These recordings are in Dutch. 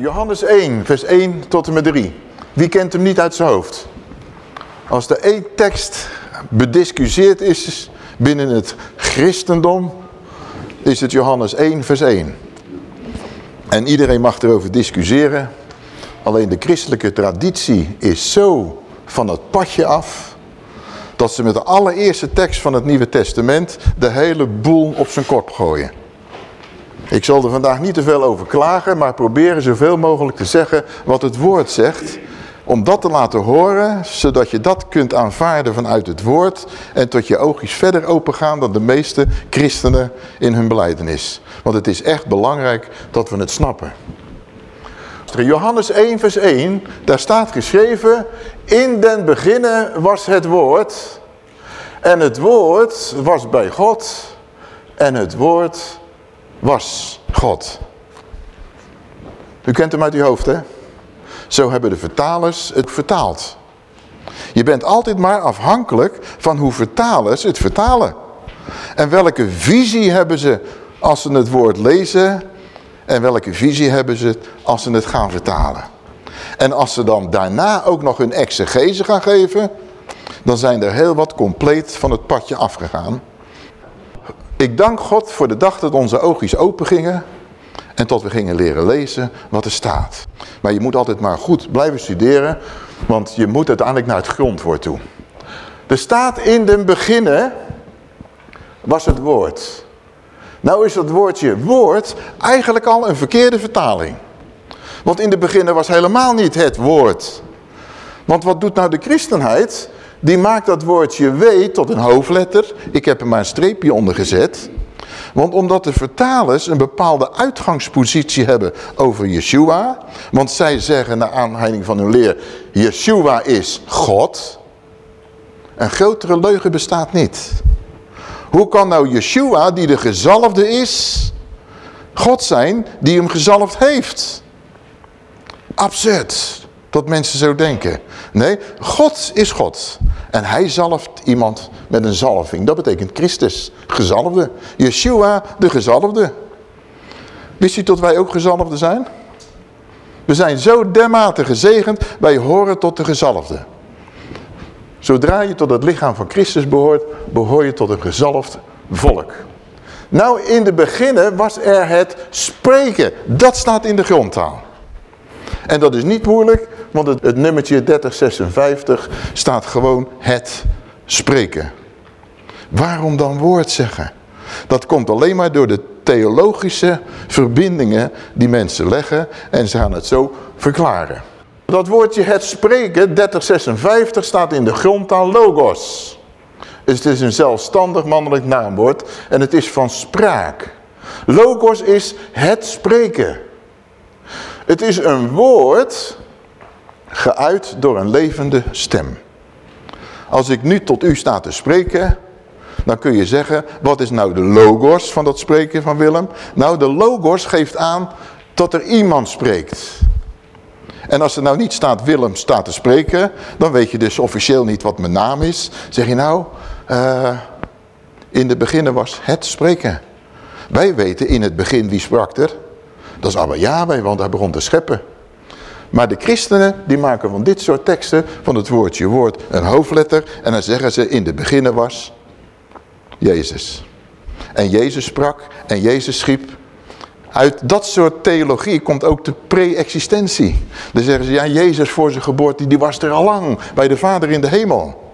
Johannes 1, vers 1 tot en met 3. Wie kent hem niet uit zijn hoofd? Als er één tekst bediscussieerd is binnen het christendom, is het Johannes 1, vers 1. En iedereen mag erover discussiëren. Alleen de christelijke traditie is zo van het padje af... dat ze met de allereerste tekst van het Nieuwe Testament... de hele boel op zijn kop gooien. Ik zal er vandaag niet te veel over klagen... maar proberen zoveel mogelijk te zeggen wat het woord zegt... om dat te laten horen... zodat je dat kunt aanvaarden vanuit het woord... en tot je oogjes verder opengaan dan de meeste christenen in hun beleidenis. Want het is echt belangrijk dat we het snappen. Johannes 1 vers 1, daar staat geschreven, in den beginnen was het woord en het woord was bij God en het woord was God. U kent hem uit uw hoofd hè? Zo hebben de vertalers het vertaald. Je bent altijd maar afhankelijk van hoe vertalers het vertalen. En welke visie hebben ze als ze het woord lezen en welke visie hebben ze als ze het gaan vertalen. En als ze dan daarna ook nog hun exegese gaan geven, dan zijn er heel wat compleet van het padje afgegaan. Ik dank God voor de dag dat onze oogjes open gingen en tot we gingen leren lezen wat er staat. Maar je moet altijd maar goed blijven studeren, want je moet uiteindelijk naar het grondwoord toe. Er staat in den beginnen was het woord. Nou is dat woordje woord eigenlijk al een verkeerde vertaling. Want in de beginnen was helemaal niet het woord. Want wat doet nou de christenheid? Die maakt dat woordje w tot een hoofdletter. Ik heb er maar een streepje onder gezet. Want omdat de vertalers een bepaalde uitgangspositie hebben over Yeshua. Want zij zeggen naar aanleiding van hun leer, Yeshua is God. Een grotere leugen bestaat niet. Hoe kan nou Yeshua, die de gezalfde is, God zijn die hem gezalfd heeft? Absurd, dat mensen zo denken. Nee, God is God. En hij zalft iemand met een zalving. Dat betekent Christus, gezalfde. Yeshua, de gezalfde. Wist u dat wij ook gezalfde zijn? We zijn zo dermate gezegend, wij horen tot de gezalfde. Zodra je tot het lichaam van Christus behoort, behoor je tot een gezalfd volk. Nou, in de beginnen was er het spreken. Dat staat in de grondtaal. En dat is niet moeilijk, want het, nummertje 3056 staat gewoon het spreken. Waarom dan woord zeggen? Dat komt alleen maar door de theologische verbindingen die mensen leggen en ze gaan het zo verklaren. Dat woordje het spreken, 3056, staat in de grondtaal logos. Dus het is een zelfstandig mannelijk naamwoord en het is van spraak. Logos is het spreken. Het is een woord geuit door een levende stem. Als ik nu tot u sta te spreken, dan kun je zeggen, wat is nou de logos van dat spreken van Willem? Nou, de logos geeft aan dat er iemand spreekt. En als er nou niet staat Willem staat te spreken, dan weet je dus officieel niet wat mijn naam is. Zeg je nou, uh, in het begin was het spreken. Wij weten in het begin wie sprak er. Dat is Abba Yahweh, want hij begon te scheppen. Maar de christenen die maken van dit soort teksten, van het woordje woord, een hoofdletter. En dan zeggen ze in het begin was Jezus. En Jezus sprak en Jezus schiep uit dat soort theologie komt ook de pre-existentie. Dan zeggen ze, ja, Jezus voor zijn geboorte, die was er al lang bij de Vader in de hemel.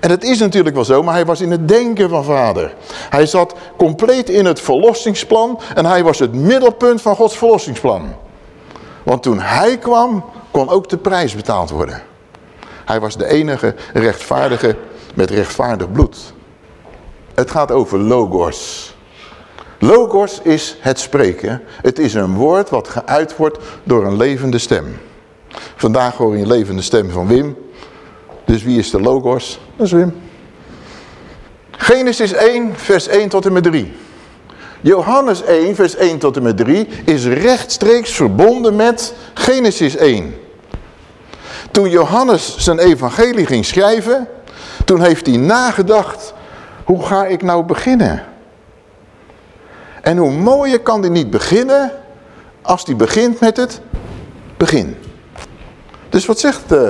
En dat is natuurlijk wel zo, maar hij was in het denken van Vader. Hij zat compleet in het verlossingsplan en hij was het middelpunt van Gods verlossingsplan. Want toen hij kwam, kon ook de prijs betaald worden. Hij was de enige rechtvaardige met rechtvaardig bloed. Het gaat over logos. Logos is het spreken. Het is een woord wat geuit wordt door een levende stem. Vandaag hoor je een levende stem van Wim. Dus wie is de logos? Dat is Wim. Genesis 1 vers 1 tot en met 3. Johannes 1 vers 1 tot en met 3 is rechtstreeks verbonden met Genesis 1. Toen Johannes zijn evangelie ging schrijven, toen heeft hij nagedacht, hoe ga ik nou beginnen? En hoe mooier kan die niet beginnen als die begint met het begin. Dus wat zegt uh,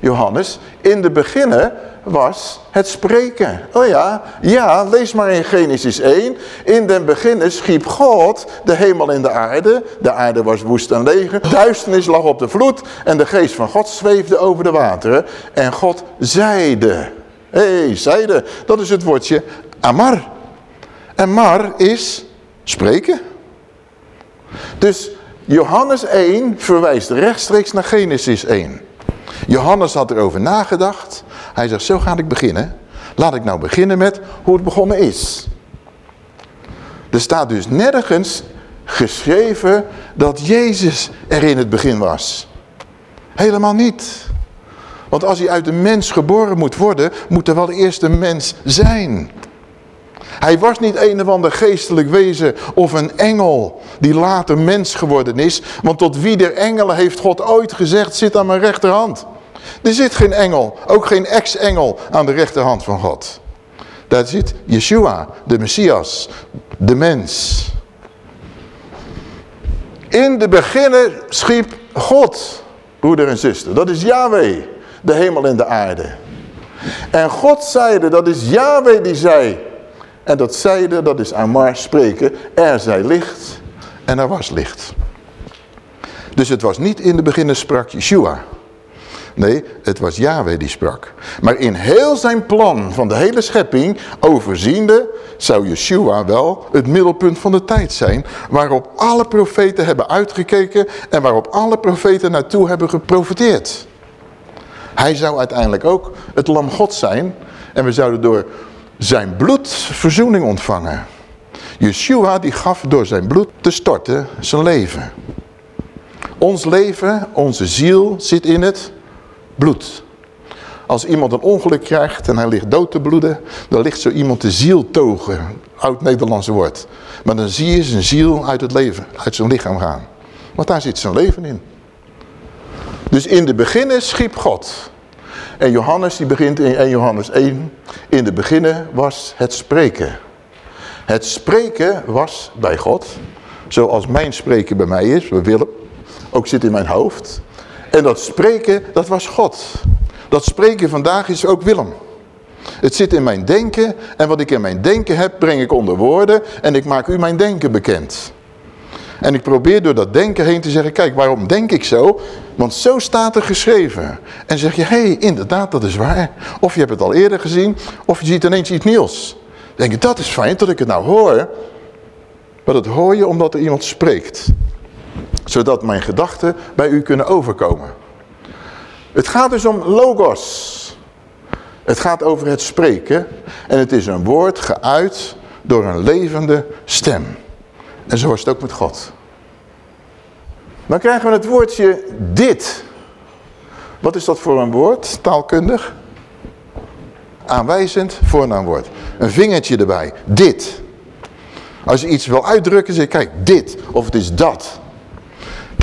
Johannes? In de beginnen was het spreken. Oh ja, ja, lees maar in Genesis 1. In den beginnen schiep God de hemel en de aarde. De aarde was woest en leger. Duisternis lag op de vloed en de geest van God zweefde over de wateren. En God zeide. Hé, hey, zeide. Dat is het woordje amar. En mar is spreken. Dus Johannes 1 verwijst rechtstreeks naar Genesis 1. Johannes had erover nagedacht. Hij zegt, zo ga ik beginnen. Laat ik nou beginnen met hoe het begonnen is. Er staat dus nergens geschreven dat Jezus er in het begin was. Helemaal niet. Want als hij uit een mens geboren moet worden, moet er wel eerst een mens zijn. Hij was niet een of ander geestelijk wezen of een engel die later mens geworden is. Want tot wie der engelen heeft God ooit gezegd, zit aan mijn rechterhand. Er zit geen engel, ook geen ex-engel aan de rechterhand van God. Daar zit Yeshua, de Messias, de mens. In de beginnen schiep God, broeder en zuster. Dat is Yahweh, de hemel en de aarde. En God zeide, dat is Yahweh die zei, en dat zeide, dat is Amar spreken, er zij licht en er was licht. Dus het was niet in de beginnen sprak Yeshua. Nee, het was Yahweh die sprak. Maar in heel zijn plan van de hele schepping, overziende, zou Yeshua wel het middelpunt van de tijd zijn. Waarop alle profeten hebben uitgekeken en waarop alle profeten naartoe hebben geprofiteerd. Hij zou uiteindelijk ook het lam God zijn. En we zouden door zijn bloed verzoening ontvangen. Yeshua die gaf door zijn bloed te storten zijn leven. Ons leven, onze ziel zit in het bloed. Als iemand een ongeluk krijgt en hij ligt dood te bloeden, dan ligt zo iemand de ziel togen, oud-Nederlandse woord. Maar dan zie je zijn ziel uit het leven, uit zijn lichaam gaan. Want daar zit zijn leven in. Dus in de beginnen schiep God. En Johannes die begint in 1 Johannes 1. In de beginnen was het spreken. Het spreken was bij God. Zoals mijn spreken bij mij is, bij Willem. Ook zit in mijn hoofd. En dat spreken, dat was God. Dat spreken vandaag is ook Willem. Het zit in mijn denken en wat ik in mijn denken heb, breng ik onder woorden en ik maak u mijn denken bekend. En ik probeer door dat denken heen te zeggen, kijk, waarom denk ik zo? Want zo staat er geschreven. En zeg je, hé, hey, inderdaad, dat is waar. Of je hebt het al eerder gezien, of je ziet ineens iets nieuws. Dan denk je, dat is fijn dat ik het nou hoor. Maar dat hoor je omdat er iemand spreekt. Zodat mijn gedachten bij u kunnen overkomen. Het gaat dus om logos. Het gaat over het spreken. En het is een woord geuit door een levende stem. En zo was het ook met God. Dan krijgen we het woordje dit. Wat is dat voor een woord, taalkundig? Aanwijzend voornaamwoord. Een vingertje erbij. Dit. Als je iets wil uitdrukken, zeg je, kijk, dit. Of het is dat.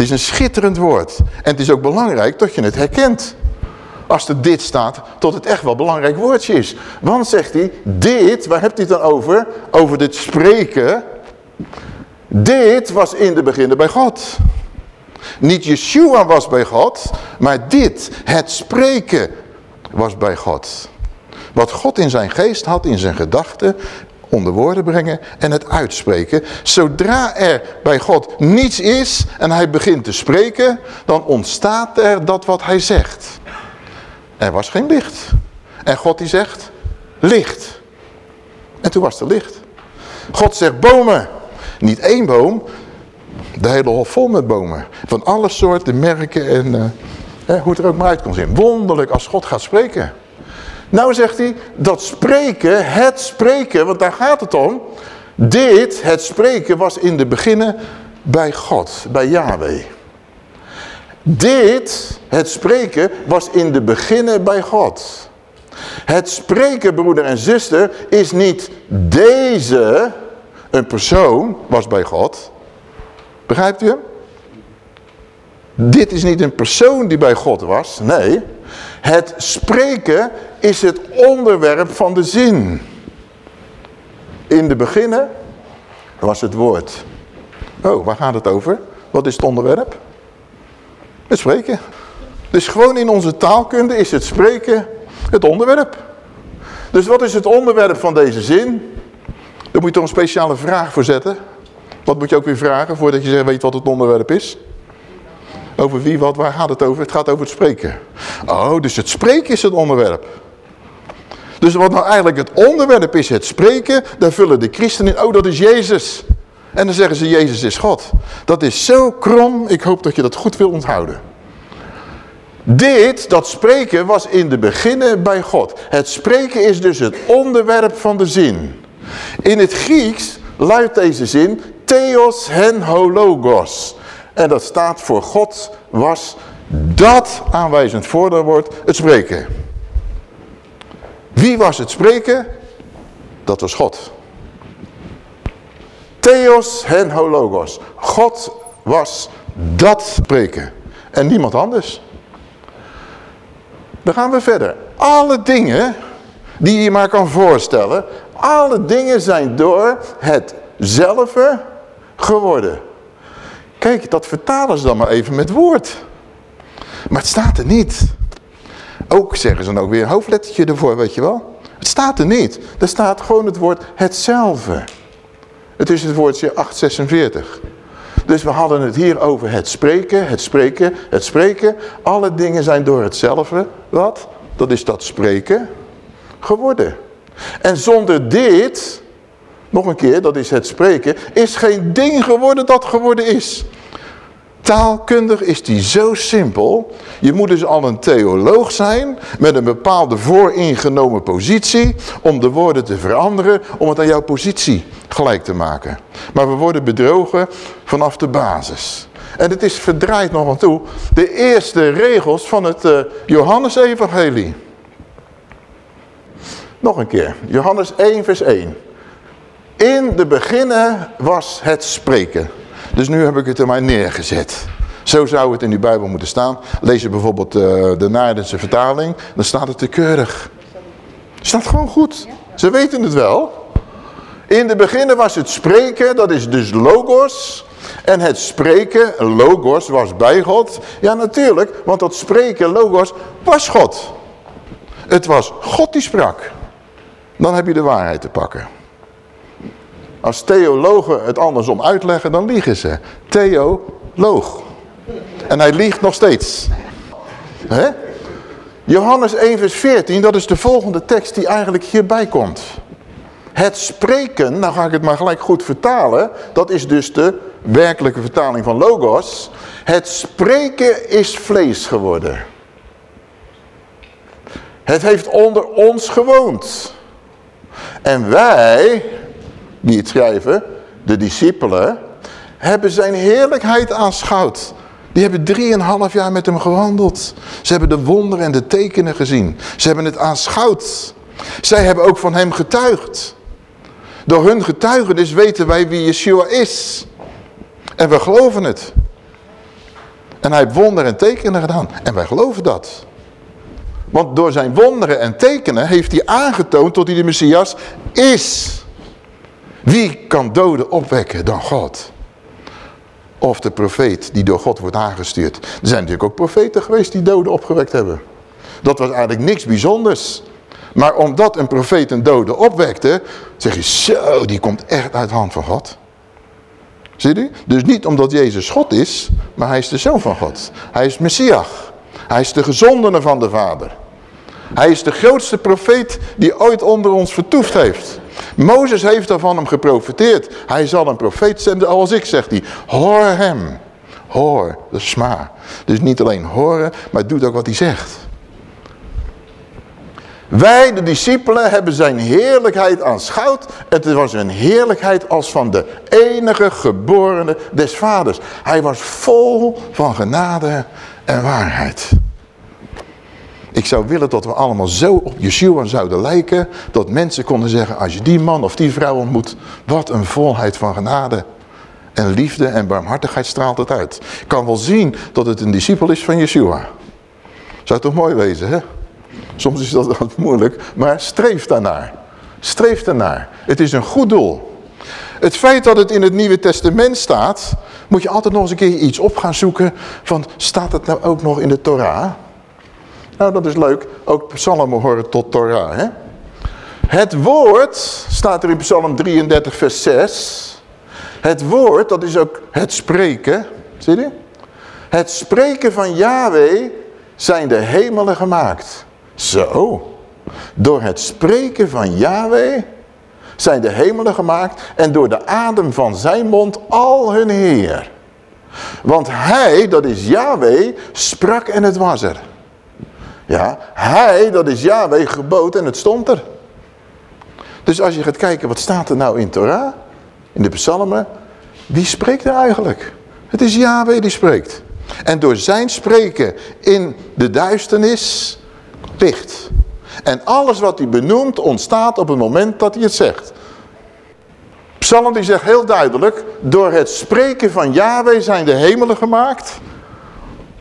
Is een schitterend woord. En het is ook belangrijk dat je het herkent. Als er dit staat, tot het echt wel belangrijk woordje is. Want, zegt hij, dit, waar hebt hij het dan over? Over dit spreken dit was in de beginnen bij God. Niet Yeshua was bij God, maar dit, het spreken, was bij God. Wat God in zijn geest had, in zijn gedachten, onder woorden brengen en het uitspreken. Zodra er bij God niets is en hij begint te spreken, dan ontstaat er dat wat hij zegt. Er was geen licht. En God die zegt, licht. En toen was er licht. God zegt bomen. Niet één boom, de hele hof vol met bomen. Van alle soorten, merken en uh, hoe het er ook maar uit kan zien. Wonderlijk als God gaat spreken. Nou zegt hij, dat spreken, het spreken, want daar gaat het om. Dit, het spreken, was in de beginnen bij God, bij Yahweh. Dit, het spreken, was in de beginnen bij God. Het spreken, broeder en zuster, is niet deze een persoon was bij God. Begrijpt u hem? Dit is niet een persoon die bij God was. Nee, het spreken is het onderwerp van de zin. In de beginnen was het woord. Oh, waar gaat het over? Wat is het onderwerp? Het spreken. Dus gewoon in onze taalkunde is het spreken het onderwerp. Dus wat is het onderwerp van deze zin? Daar moet je toch een speciale vraag voor zetten. Wat moet je ook weer vragen voordat je weet wat het onderwerp is? Over wie, wat, waar gaat het over? Het gaat over het spreken. Oh, dus het spreken is het onderwerp. Dus wat nou eigenlijk het onderwerp is, het spreken, daar vullen de christenen in, oh dat is Jezus. En dan zeggen ze, Jezus is God. Dat is zo krom, ik hoop dat je dat goed wil onthouden. Dit, dat spreken, was in de beginnen bij God. Het spreken is dus het onderwerp van de zin. In het Grieks luidt deze zin, theos hen hologos. En dat staat voor God was dat aanwijzend voornaamwoord het spreken. Wie was het spreken? Dat was God. Theos hen hologos. God was dat spreken. En niemand anders. Dan gaan we verder. Alle dingen die je maar kan voorstellen. Alle dingen zijn door hetzelfde geworden. Kijk, dat vertalen ze dan maar even met woord. Maar het staat er niet. Ook zeggen ze dan ook weer een hoofdlettertje ervoor, weet je wel. Het staat er niet. Er staat gewoon het woord hetzelfde. Het is het woordje 846. Dus we hadden het hier over het spreken, het spreken, het spreken. Alle dingen zijn door hetzelfde, wat? Dat is dat spreken, geworden. En zonder dit, nog een keer, dat is het spreken, is geen ding geworden dat geworden is. Taalkundig is die zo simpel. Je moet dus al een theoloog zijn met een bepaalde vooringenomen positie om de woorden te veranderen, om het aan jouw positie gelijk te maken. Maar we worden bedrogen vanaf de basis. En het is verdraaid nog aan toe. De eerste regels van het uh, Johannes-evangelie. Nog een keer. Johannes 1 vers 1. In de beginnen was het spreken. Dus nu heb ik het er maar neergezet. Zo zou het in die Bijbel moeten staan. Lees je bijvoorbeeld uh, de Naardense vertaling, dan staat het te keurig. Het staat gewoon goed. Ze weten het wel. In de beginnen was het spreken, dat is dus logos. En het spreken, logos, was bij God. Ja natuurlijk, want dat spreken, logos, was God. Het was God die sprak. Dan heb je de waarheid te pakken. Als theologen het andersom uitleggen, dan liegen ze. Theo loog. En hij liegt nog steeds. Johannes 1 vers 14, dat is de volgende tekst die eigenlijk hierbij komt. Het spreken, nou ga ik het maar gelijk goed vertalen. Dat is dus de werkelijke vertaling van logos. Het spreken is vlees geworden. Het heeft onder ons gewoond. En wij, die het schrijven, de discipelen, hebben zijn heerlijkheid aanschouwd. Die hebben drieënhalf jaar met hem gewandeld. Ze hebben de wonderen en de tekenen gezien. Ze hebben het aanschouwd. Zij hebben ook van hem getuigd. Door hun getuigenis weten wij wie Yeshua is. En we geloven het. En hij heeft wonderen en tekenen gedaan. En wij geloven dat. Want door zijn wonderen en tekenen heeft hij aangetoond tot hij de Messias is. Wie kan doden opwekken dan God? Of de profeet die door God wordt aangestuurd. Er zijn natuurlijk ook profeten geweest die doden opgewekt hebben. Dat was eigenlijk niks bijzonders. Maar omdat een profeet een dode opwekte, zeg je zo, die komt echt uit de hand van God. Zie je? Dus niet omdat Jezus God is, maar hij is de zoon van God. Hij is Messias. Hij is de gezondene van de Vader. Hij is de grootste profeet die ooit onder ons vertoefd heeft. Mozes heeft er van hem geprofiteerd. Hij zal een profeet zenden als ik, zegt hij. Hoor hem. Hoor, is sma. Dus niet alleen horen, maar doet ook wat hij zegt. Wij, de discipelen, hebben zijn heerlijkheid aanschouwd. Het was een heerlijkheid als van de enige geborene des vaders. Hij was vol van genade en waarheid. Ik zou willen dat we allemaal zo op Yeshua zouden lijken. Dat mensen konden zeggen, als je die man of die vrouw ontmoet. Wat een volheid van genade. En liefde en barmhartigheid straalt het uit. Ik kan wel zien dat het een discipel is van Yeshua. Zou toch mooi wezen, hè? Soms is dat wat moeilijk, maar streef daarnaar. Streef daarnaar. Het is een goed doel. Het feit dat het in het Nieuwe Testament staat, moet je altijd nog eens een keer iets op gaan zoeken van, staat het nou ook nog in de Torah? Nou, dat is leuk. Ook psalmen horen tot Torah, hè? Het woord, staat er in Psalm 33 vers 6. Het woord, dat is ook het spreken. Zie je? Het spreken van Yahweh zijn de hemelen gemaakt. Zo. Door het spreken van Yahweh zijn de hemelen gemaakt en door de adem van zijn mond al hun Heer. Want hij, dat is Yahweh, sprak en het was er. Ja, hij, dat is Yahweh, gebood en het stond er. Dus als je gaat kijken, wat staat er nou in Torah, in de psalmen, wie spreekt er eigenlijk? Het is Yahweh die spreekt. En door zijn spreken in de duisternis, licht. En alles wat hij benoemt ontstaat op het moment dat hij het zegt. Psalm die zegt heel duidelijk, door het spreken van Yahweh zijn de hemelen gemaakt.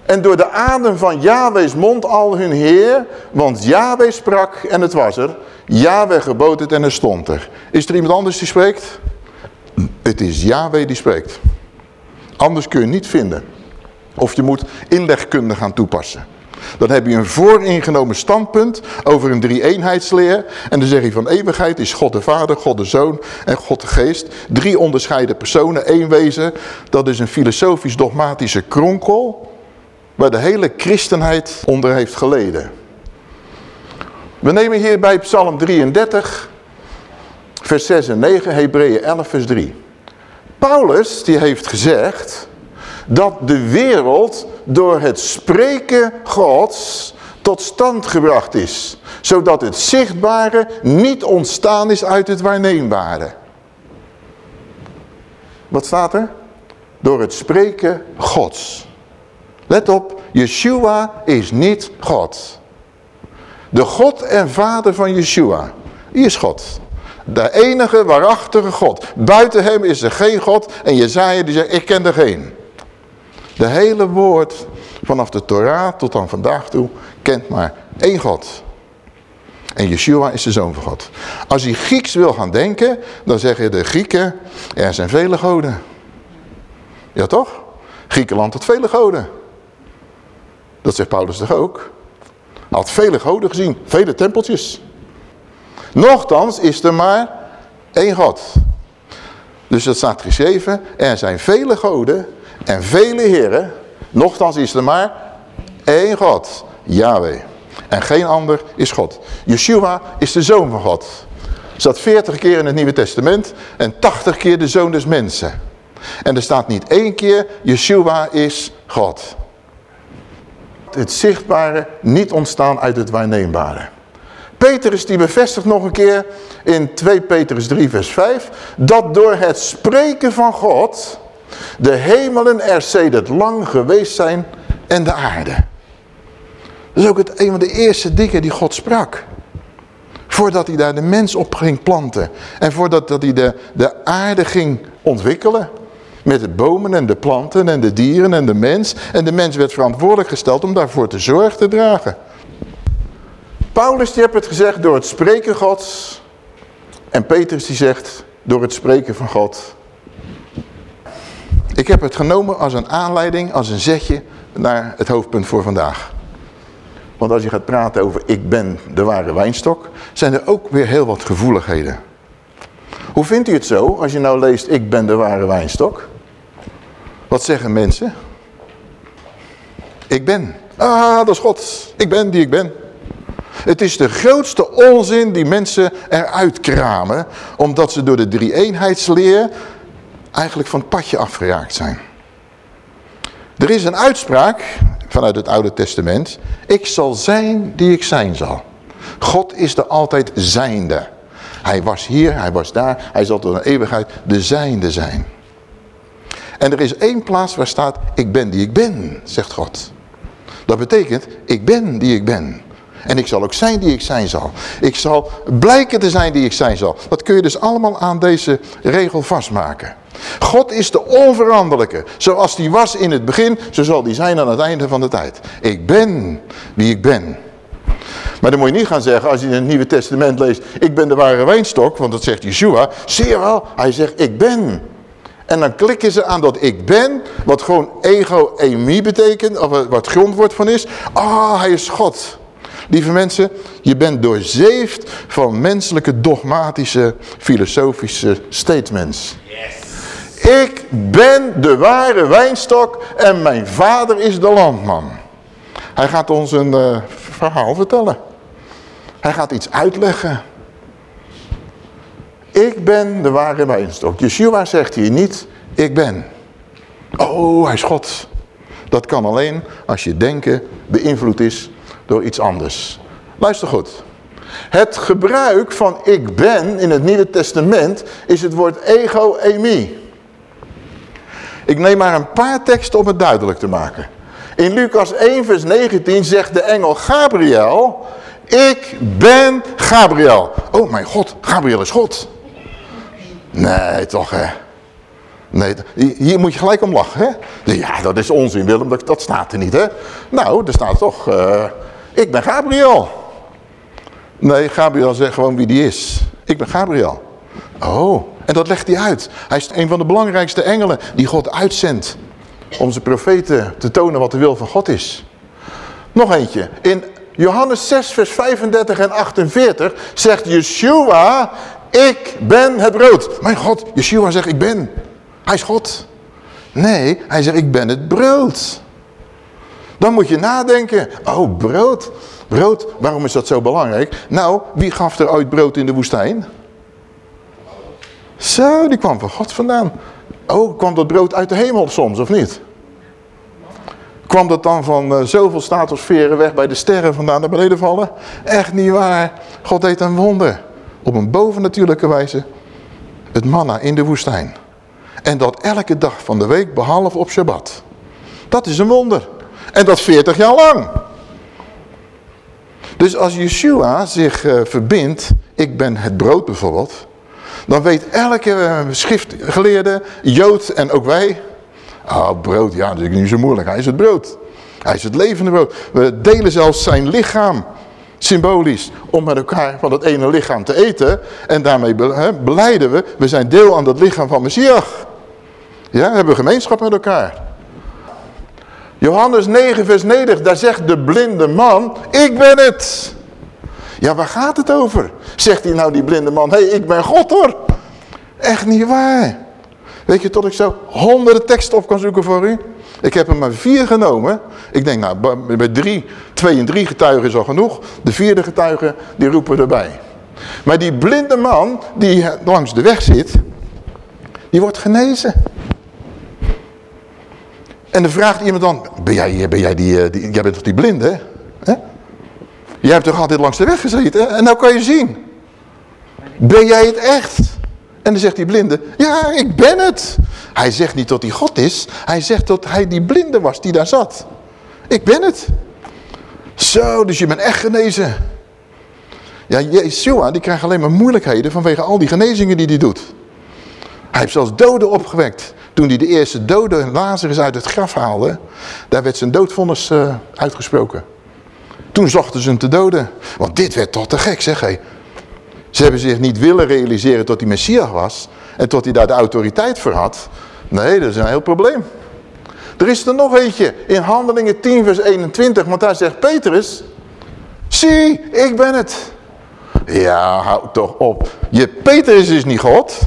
En door de adem van Yahweh's mond al hun Heer, want Yahweh sprak en het was er. Yahweh gebood het en er stond er. Is er iemand anders die spreekt? Het is Yahweh die spreekt. Anders kun je niet vinden. Of je moet inlegkunde gaan toepassen. Dan heb je een vooringenomen standpunt over een drie-eenheidsleer. En dan zeg je van eeuwigheid is God de Vader, God de Zoon en God de Geest. Drie onderscheiden personen, één wezen. Dat is een filosofisch-dogmatische kronkel. Waar de hele christenheid onder heeft geleden. We nemen hier bij Psalm 33, vers 6 en 9, Hebreeën 11, vers 3. Paulus die heeft gezegd dat de wereld door het spreken Gods tot stand gebracht is. Zodat het zichtbare niet ontstaan is uit het waarneembare. Wat staat er? Door het spreken Gods. Let op, Yeshua is niet God. De God en Vader van Yeshua, die is God. De enige waarachtige God. Buiten hem is er geen God. En Jezaja die zegt, ik ken er geen. De hele woord, vanaf de Torah tot aan vandaag toe, kent maar één God. En Yeshua is de Zoon van God. Als je Grieks wil gaan denken, dan zeggen de Grieken, er zijn vele goden. Ja toch? Griekenland had vele goden. Dat zegt Paulus toch ook? Hij had vele goden gezien, vele tempeltjes. Nochtans is er maar één God. Dus dat staat geschreven, er zijn vele goden en vele heren. Nochtans is er maar één God, Yahweh. En geen ander is God. Yeshua is de zoon van God. Zat 40 keer in het Nieuwe Testament en 80 keer de zoon des mensen. En er staat niet één keer, Yeshua is God. Het zichtbare niet ontstaan uit het waarneembare. Petrus die bevestigt nog een keer in 2 Petrus 3 vers 5... dat door het spreken van God de hemelen er sedert lang geweest zijn en de aarde. Dat is ook het, een van de eerste dingen die God sprak. Voordat hij daar de mens op ging planten. En voordat dat hij de, de aarde ging ontwikkelen. Met de bomen en de planten en de dieren en de mens. En de mens werd verantwoordelijk gesteld om daarvoor te zorg te dragen. Paulus die heeft het gezegd door het spreken gods. En Petrus die zegt door het spreken van God. Ik heb het genomen als een aanleiding, als een zetje naar het hoofdpunt voor vandaag. Want als je gaat praten over ik ben de ware wijnstok, zijn er ook weer heel wat gevoeligheden. Hoe vindt u het zo als je nou leest ik ben de ware wijnstok? Wat zeggen mensen? Ik ben. Ah, dat is God. Ik ben die ik ben. Het is de grootste onzin die mensen eruit kramen, omdat ze door de drie-eenheidsleer eigenlijk van het padje afgeraakt zijn. Er is een uitspraak vanuit het Oude Testament. Ik zal zijn die ik zijn zal. God is er altijd zijnde. Hij was hier, hij was daar, hij zal tot een eeuwigheid de zijnde zijn. En er is één plaats waar staat, ik ben die ik ben, zegt God. Dat betekent, ik ben die ik ben. En ik zal ook zijn die ik zijn zal. Ik zal blijken te zijn die ik zijn zal. Dat kun je dus allemaal aan deze regel vastmaken. God is de onveranderlijke. Zoals die was in het begin, zo zal die zijn aan het einde van de tijd. Ik ben wie ik ben. Maar dan moet je niet gaan zeggen, als je in het Nieuwe Testament leest, ik ben de ware wijnstok, want dat zegt Yeshua. Zie wel, hij zegt, ik ben. En dan klikken ze aan dat ik ben, wat gewoon ego-emi betekent, of wat grondwoord van is. Ah, hij is God. Lieve mensen, je bent doorzeefd van menselijke dogmatische filosofische statements. Yes. Ik ben de ware wijnstok en mijn vader is de landman. Hij gaat ons een uh, verhaal vertellen. Hij gaat iets uitleggen. Ik ben de ware wijnstok. Yeshua zegt hier niet, ik ben. Oh, hij is God. Dat kan alleen als je denken beïnvloed is door iets anders. Luister goed. Het gebruik van ik ben in het Nieuwe Testament is het woord ego-emi. Ik neem maar een paar teksten om het duidelijk te maken. In Lucas 1 vers 19 zegt de engel Gabriel, ik ben Gabriel. Oh mijn God, Gabriel is God. Nee, toch hè. Nee, hier moet je gelijk om lachen, hè? Ja, dat is onzin, Willem, dat, staat er niet, hè? Nou, er staat toch, uh, ik ben Gabriel. Nee, Gabriel zegt gewoon wie die is. Ik ben Gabriel. Oh, en dat legt hij uit. Hij is een van de belangrijkste engelen die God uitzendt. Om zijn profeten te tonen wat de wil van God is. Nog eentje. In Johannes 6 vers 35 en 48 zegt Yeshua, ik ben het brood. Mijn God, Yeshua zegt ik ben. Hij is God. Nee, hij zegt ik ben het brood. Dan moet je nadenken. Oh, brood. Brood, waarom is dat zo belangrijk? Nou, wie gaf er ooit brood in de woestijn? Zo, die kwam van God vandaan. Oh, kwam dat brood uit de hemel soms, of niet? Kwam dat dan van uh, zoveel stratosferen weg bij de sterren vandaan naar beneden vallen? Echt niet waar. God deed een wonder. Op een bovennatuurlijke wijze. Het manna in de woestijn. En dat elke dag van de week, behalve op Shabbat. Dat is een wonder. En dat 40 jaar lang. Dus als Yeshua zich uh, verbindt, ik ben het brood bijvoorbeeld, dan weet elke uh, schriftgeleerde, Jood en ook wij, oh brood, ja dat is niet zo moeilijk, hij is het brood. Hij is het levende brood. We delen zelfs zijn lichaam, symbolisch, om met elkaar van het ene lichaam te eten. En daarmee beleiden we, we zijn deel aan dat lichaam van Messias. Ja, we hebben gemeenschap met elkaar. Johannes 9 vers 9, daar zegt de blinde man, ik ben het. Ja, waar gaat het over? Zegt hij nou die blinde man, hé, hey, ik ben God hoor. Echt niet waar. Weet je, tot ik zo honderden teksten op kan zoeken voor u. Ik heb er maar vier genomen. Ik denk, nou, bij drie, twee en drie getuigen is al genoeg. De vierde getuige, die roepen erbij. Maar die blinde man, die langs de weg zit, die wordt genezen. En dan vraagt iemand dan, ben jij, ben jij, die, eh, die, jij bent toch die blinde? Hè? Jij hebt toch altijd langs de weg gezeten? En nou kan je zien. Ben jij het echt? En dan zegt die blinde, ja, ik ben het. Hij zegt niet dat hij God is. Hij zegt dat hij die blinde was die daar zat. Ik ben het. Zo, dus je bent echt genezen. Ja, Yeshua die krijgt alleen maar moeilijkheden vanwege al die genezingen die hij doet. Hij heeft zelfs doden opgewekt. Toen hij de eerste dode Lazarus uit het graf haalde, daar werd zijn doodvonnis uh, uitgesproken. Toen zochten ze hem te doden. Want dit werd toch te gek, zeg hij. Ze hebben zich niet willen realiseren tot hij Messias was. En tot hij daar de autoriteit voor had. Nee, dat is een heel probleem. Er is er nog eentje. In Handelingen 10 vers 21. Want daar zegt Petrus. Zie, ik ben het. Ja, hou toch op. Je Petrus is niet God.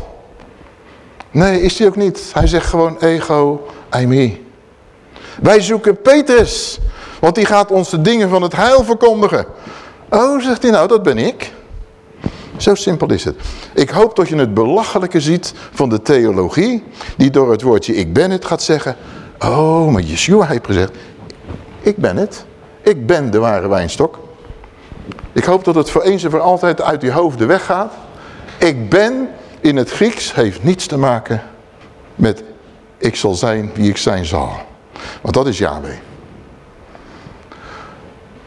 Nee, is hij ook niet. Hij zegt gewoon ego, I me. Wij zoeken Petrus. Want die gaat ons de dingen van het heil verkondigen. Oh, zegt hij nou, dat ben ik. Zo simpel is het. Ik hoop dat je het belachelijke ziet van de theologie. Die door het woordje ik ben het gaat zeggen. Oh, maar Yeshua heeft gezegd. Ik ben het. Ik ben de ware wijnstok. Ik hoop dat het voor eens en voor altijd uit je hoofden weggaat. Ik ben in het Grieks heeft niets te maken met ik zal zijn wie ik zijn zal. Want dat is Yahweh.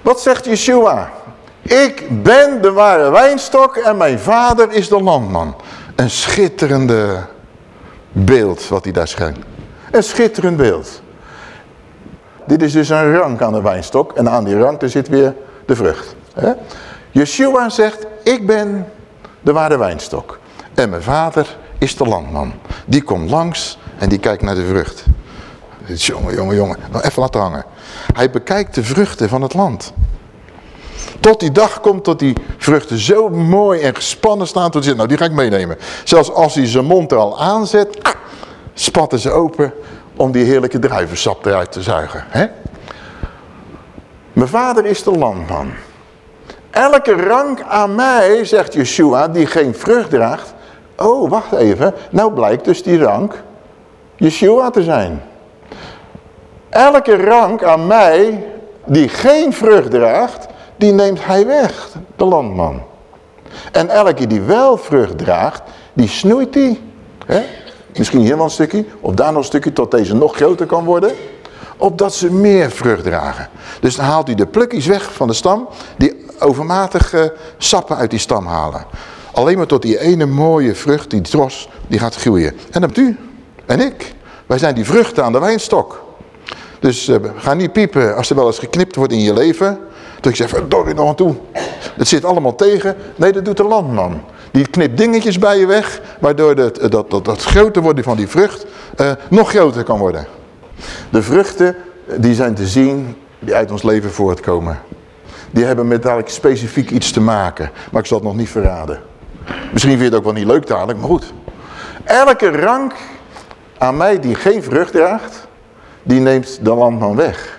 Wat zegt Yeshua? Ik ben de ware wijnstok en mijn vader is de landman. Een schitterende beeld wat hij daar schenkt. Een schitterend beeld. Dit is dus een rank aan de wijnstok en aan die rank zit weer de vrucht. Hè? Yeshua zegt, ik ben de ware wijnstok. En mijn vader is de landman. Die komt langs en die kijkt naar de vrucht. Jongen, jongen, jongen. Nou, even laten hangen. Hij bekijkt de vruchten van het land. Tot die dag komt dat die vruchten zo mooi en gespannen staan. Tot nou die ga ik meenemen. Zelfs als hij zijn mond er al aanzet, spatten ze open om die heerlijke druivensap eruit te zuigen. Hè? Mijn vader is de landman. Elke rank aan mij, zegt Yeshua, die geen vrucht draagt. Oh, wacht even. Nou blijkt dus die rank Yeshua te zijn. Elke rank aan mij die geen vrucht draagt, die neemt hij weg, de landman. En elke die wel vrucht draagt, die snoeit hij. Misschien hier een stukje, of daar nog een stukje, tot deze nog groter kan worden. Opdat ze meer vrucht dragen. Dus dan haalt hij de plukjes weg van de stam, die overmatige sappen uit die stam halen. Alleen maar tot die ene mooie vrucht, die tros, die gaat groeien. En dat u en ik. Wij zijn die vruchten aan de wijnstok. Dus uh, ga niet piepen als er wel eens geknipt wordt in je leven. Dat ik zeg, verdorie nog aan toe. Het zit allemaal tegen. Nee, dat doet de landman. Die knipt dingetjes bij je weg, waardoor dat, dat, dat groter worden van die vrucht uh, nog groter kan worden. De vruchten, die zijn te zien, die uit ons leven voortkomen. Die hebben met dadelijk specifiek iets te maken. Maar ik zal het nog niet verraden. Misschien vind je het ook wel niet leuk dadelijk, maar goed. Elke rank aan mij die geen vrucht draagt, die neemt de landman weg.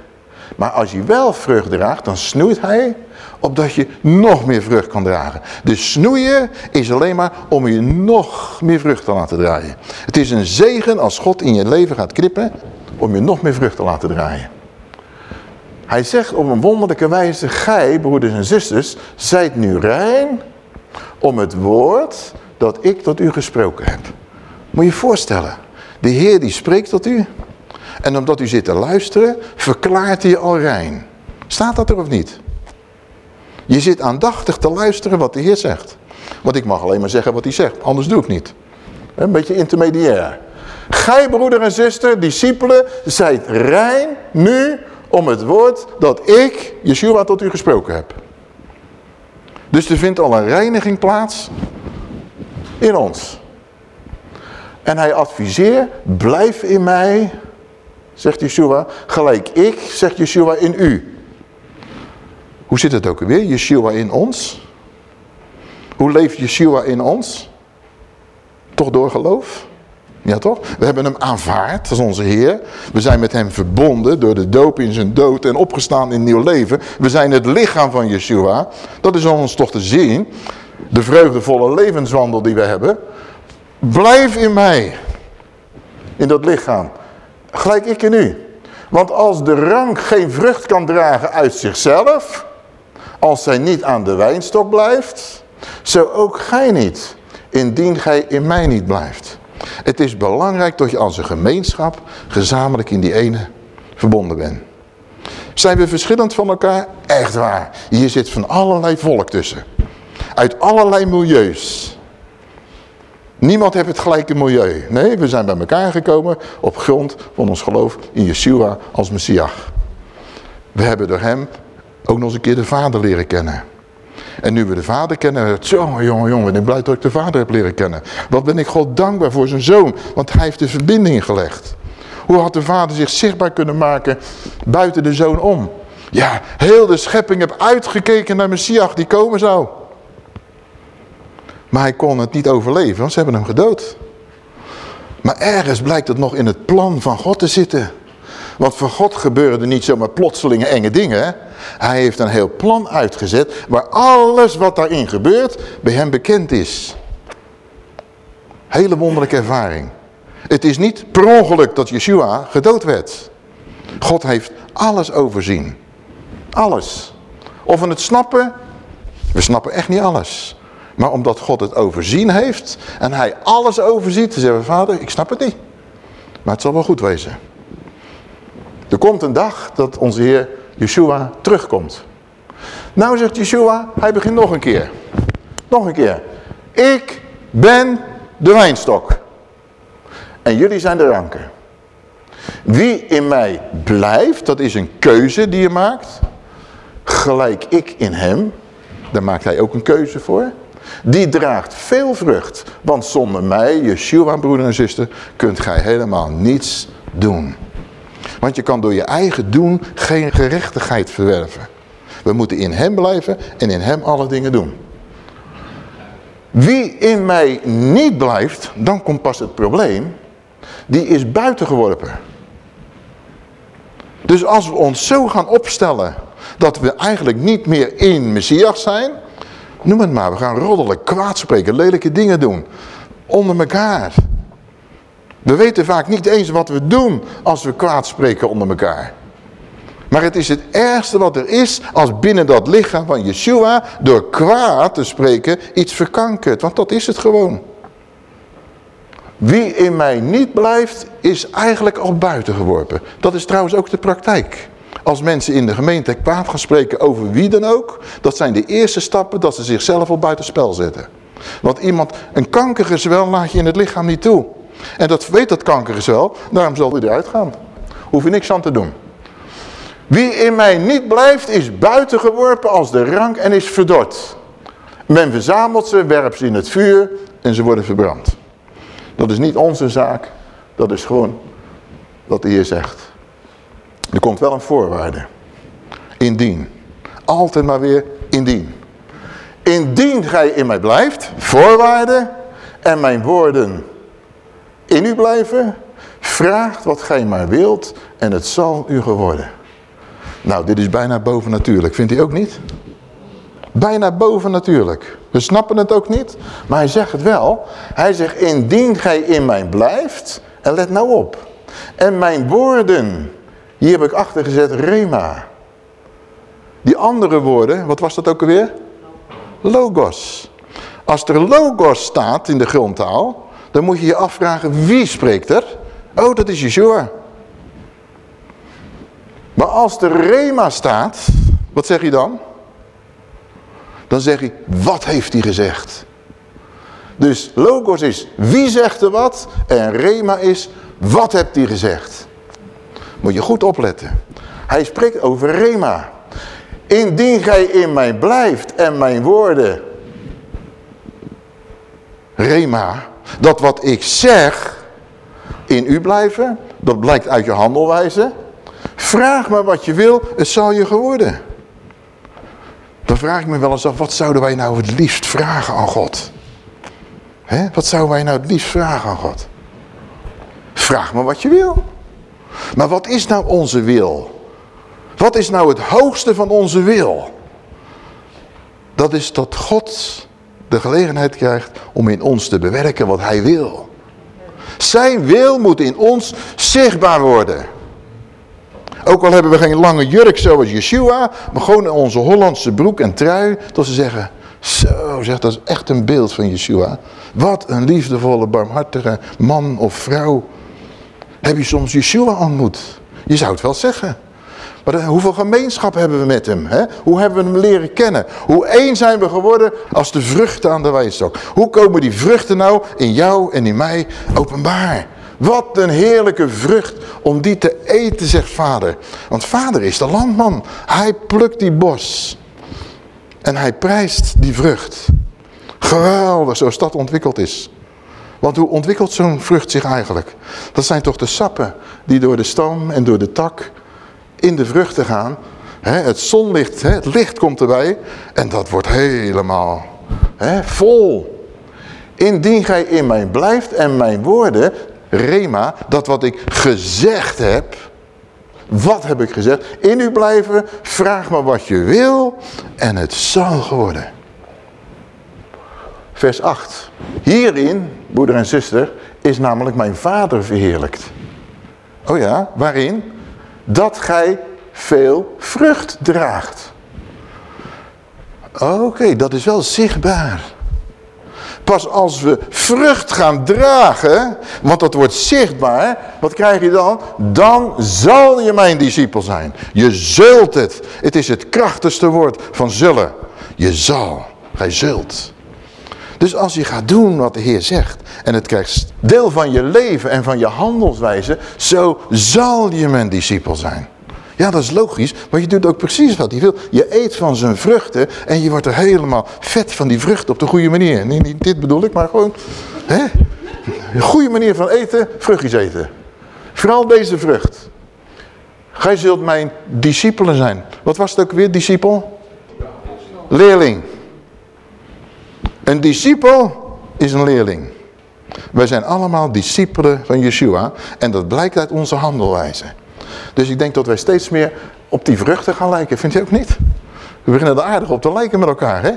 Maar als je wel vrucht draagt, dan snoeit hij, opdat je nog meer vrucht kan dragen. Dus snoeien is alleen maar om je nog meer vrucht te laten draaien. Het is een zegen als God in je leven gaat knippen, om je nog meer vrucht te laten draaien. Hij zegt op een wonderlijke wijze, gij, broeders en zusters, zijt nu rein om het woord dat ik tot u gesproken heb. Moet je je voorstellen, de Heer die spreekt tot u. En omdat u zit te luisteren, verklaart hij al rein. Staat dat er of niet? Je zit aandachtig te luisteren wat de Heer zegt. Want ik mag alleen maar zeggen wat hij zegt, anders doe ik niet. Een beetje intermediair. Gij broeder en zuster, discipelen, zijt rein nu om het woord dat ik, Yeshua, tot u gesproken heb. Dus er vindt al een reiniging plaats in ons. En hij adviseert, blijf in mij, zegt Yeshua, gelijk ik, zegt Yeshua, in u. Hoe zit het ook weer? Yeshua in ons. Hoe leeft Yeshua in ons? Toch door geloof? Ja toch? We hebben hem aanvaard als onze Heer. We zijn met hem verbonden door de doop in zijn dood en opgestaan in nieuw leven. We zijn het lichaam van Yeshua. Dat is ons toch te zien. De vreugdevolle levenswandel die we hebben. Blijf in mij. In dat lichaam. Gelijk ik in u. Want als de rank geen vrucht kan dragen uit zichzelf. Als zij niet aan de wijnstok blijft. Zo ook gij niet. Indien gij in mij niet blijft. Het is belangrijk dat je als een gemeenschap gezamenlijk in die ene verbonden bent. Zijn we verschillend van elkaar? Echt waar. Hier zit van allerlei volk tussen. Uit allerlei milieus. Niemand heeft het gelijke milieu. Nee, we zijn bij elkaar gekomen op grond van ons geloof in Yeshua als Messias. We hebben door hem ook nog eens een keer de Vader leren kennen. En nu we de vader kennen, jongen, jongen, jongen, ik blij dat ik de vader heb leren kennen. Wat ben ik God dankbaar voor zijn zoon, want hij heeft de verbinding gelegd. Hoe had de vader zich zichtbaar kunnen maken buiten de zoon om? Ja, heel de schepping heb uitgekeken naar Messias die komen zou. Maar hij kon het niet overleven, want ze hebben hem gedood. Maar ergens blijkt het nog in het plan van God te zitten. Want voor God gebeuren er niet zomaar plotselinge enge dingen. Hij heeft een heel plan uitgezet waar alles wat daarin gebeurt bij hem bekend is. Hele wonderlijke ervaring. Het is niet per ongeluk dat Yeshua gedood werd. God heeft alles overzien. Alles. Of we het snappen, we snappen echt niet alles. Maar omdat God het overzien heeft en hij alles overziet, dan zeggen we, vader, ik snap het niet. Maar het zal wel goed wezen. Er komt een dag dat onze Heer Yeshua terugkomt. Nou zegt Yeshua, hij begint nog een keer. Nog een keer. Ik ben de wijnstok. En jullie zijn de ranken. Wie in mij blijft, dat is een keuze die je maakt. Gelijk ik in hem. daar maakt hij ook een keuze voor. Die draagt veel vrucht. Want zonder mij, Yeshua, broeder en zuster, kunt gij helemaal niets doen. Want je kan door je eigen doen geen gerechtigheid verwerven. We moeten in hem blijven en in hem alle dingen doen. Wie in mij niet blijft, dan komt pas het probleem, die is buitengeworpen. Dus als we ons zo gaan opstellen dat we eigenlijk niet meer in Messias zijn, noem het maar, we gaan roddelen, kwaad spreken, lelijke dingen doen, onder elkaar. We weten vaak niet eens wat we doen als we kwaad spreken onder elkaar. Maar het is het ergste wat er is als binnen dat lichaam van Yeshua door kwaad te spreken iets verkankert. Want dat is het gewoon. Wie in mij niet blijft is eigenlijk al buiten geworpen. Dat is trouwens ook de praktijk. Als mensen in de gemeente kwaad gaan spreken over wie dan ook. Dat zijn de eerste stappen dat ze zichzelf op buitenspel zetten. Want iemand, een kankergezwel laat je in het lichaam niet toe. En dat weet dat kankergezwel, daarom zal hij eruit gaan. Hoef je niks aan te doen. Wie in mij niet blijft is buiten geworpen als de rank en is verdord. Men verzamelt ze, werpt ze in het vuur en ze worden verbrand. Dat is niet onze zaak, dat is gewoon wat de Heer zegt. Er komt wel een voorwaarde. Indien. Altijd maar weer indien. Indien gij in mij blijft, voorwaarde, en mijn woorden in u blijven, vraagt wat gij maar wilt en het zal u geworden. Nou, dit is bijna bovennatuurlijk, vindt u ook niet? Bijna bovennatuurlijk. We snappen het ook niet, maar hij zegt het wel. Hij zegt, indien gij in mij blijft, en let nou op. En mijn woorden, hier heb ik achter gezet, rema. Die andere woorden, wat was dat ook alweer? Logos. Als er logos staat in de grondtaal, dan moet je je afvragen, wie spreekt er? Oh, dat is Yeshua. Maar als de rema staat, wat zeg je dan? Dan zeg je, wat heeft hij gezegd? Dus logos is, wie zegt er wat? En rema is, wat hebt hij gezegd? Moet je goed opletten. Hij spreekt over rema. Indien gij in mij blijft en mijn woorden, rema, dat wat ik zeg in u blijven, dat blijkt uit je handelwijze, Vraag maar wat je wil, het zal je geworden. Dan vraag ik me wel eens af, wat zouden wij nou het liefst vragen aan God? Wat zouden wij nou het liefst vragen aan God? Vraag maar wat je wil. Maar wat is nou onze wil? Wat is nou het hoogste van onze wil? Dat is dat God de gelegenheid krijgt om in ons te bewerken wat hij wil. Zijn wil moet in ons zichtbaar worden. Ook al hebben we geen lange jurk zoals Yeshua, maar gewoon onze Hollandse broek en trui. Dat ze zeggen, zo zegt dat is echt een beeld van Yeshua. Wat een liefdevolle, barmhartige man of vrouw. Heb je soms Yeshua ontmoet? Je zou het wel zeggen. Maar hoeveel gemeenschap hebben we met hem? Hè? Hoe hebben we hem leren kennen? Hoe één zijn we geworden als de vruchten aan de wijnstok? Hoe komen die vruchten nou in jou en in mij openbaar? Wat een heerlijke vrucht om die te eten, zegt vader. Want vader is de landman. Hij plukt die bos. En hij prijst die vrucht. Geweldig, zoals dat ontwikkeld is. Want hoe ontwikkelt zo'n vrucht zich eigenlijk? Dat zijn toch de sappen die door de stam en door de tak in de vruchten gaan. het zonlicht, het licht komt erbij en dat wordt helemaal vol. Indien gij in mij blijft en mijn woorden Rema, dat wat ik gezegd heb, wat heb ik gezegd? In u blijven, vraag maar wat je wil en het zal geworden. Vers 8. Hierin, broeder en zuster, is namelijk mijn vader verheerlijkt. Oh ja, waarin? Dat gij veel vrucht draagt. Oké, dat is wel zichtbaar. Pas als we vrucht gaan dragen, want dat wordt zichtbaar, wat krijg je dan? Dan zal je mijn discipel zijn. Je zult het. Het is het krachtigste woord van zullen. Je zal. Gij zult. Dus als je gaat doen wat de Heer zegt en het krijgt deel van je leven en van je handelswijze, zo zal je mijn discipel zijn. Ja, dat is logisch, maar je doet ook precies wat hij wil. Je eet van zijn vruchten en je wordt er helemaal vet van die vruchten op de goede manier. Nee, niet dit bedoel ik, maar gewoon... Hè? Een goede manier van eten, vruchtjes eten. Vooral deze vrucht. Gij zult mijn discipelen zijn. Wat was het ook weer, discipel? Leerling. Een discipel is een leerling. Wij zijn allemaal discipelen van Yeshua. En dat blijkt uit onze handelwijze. Dus ik denk dat wij steeds meer op die vruchten gaan lijken. Vind je ook niet? We beginnen er aardig op te lijken met elkaar, hè?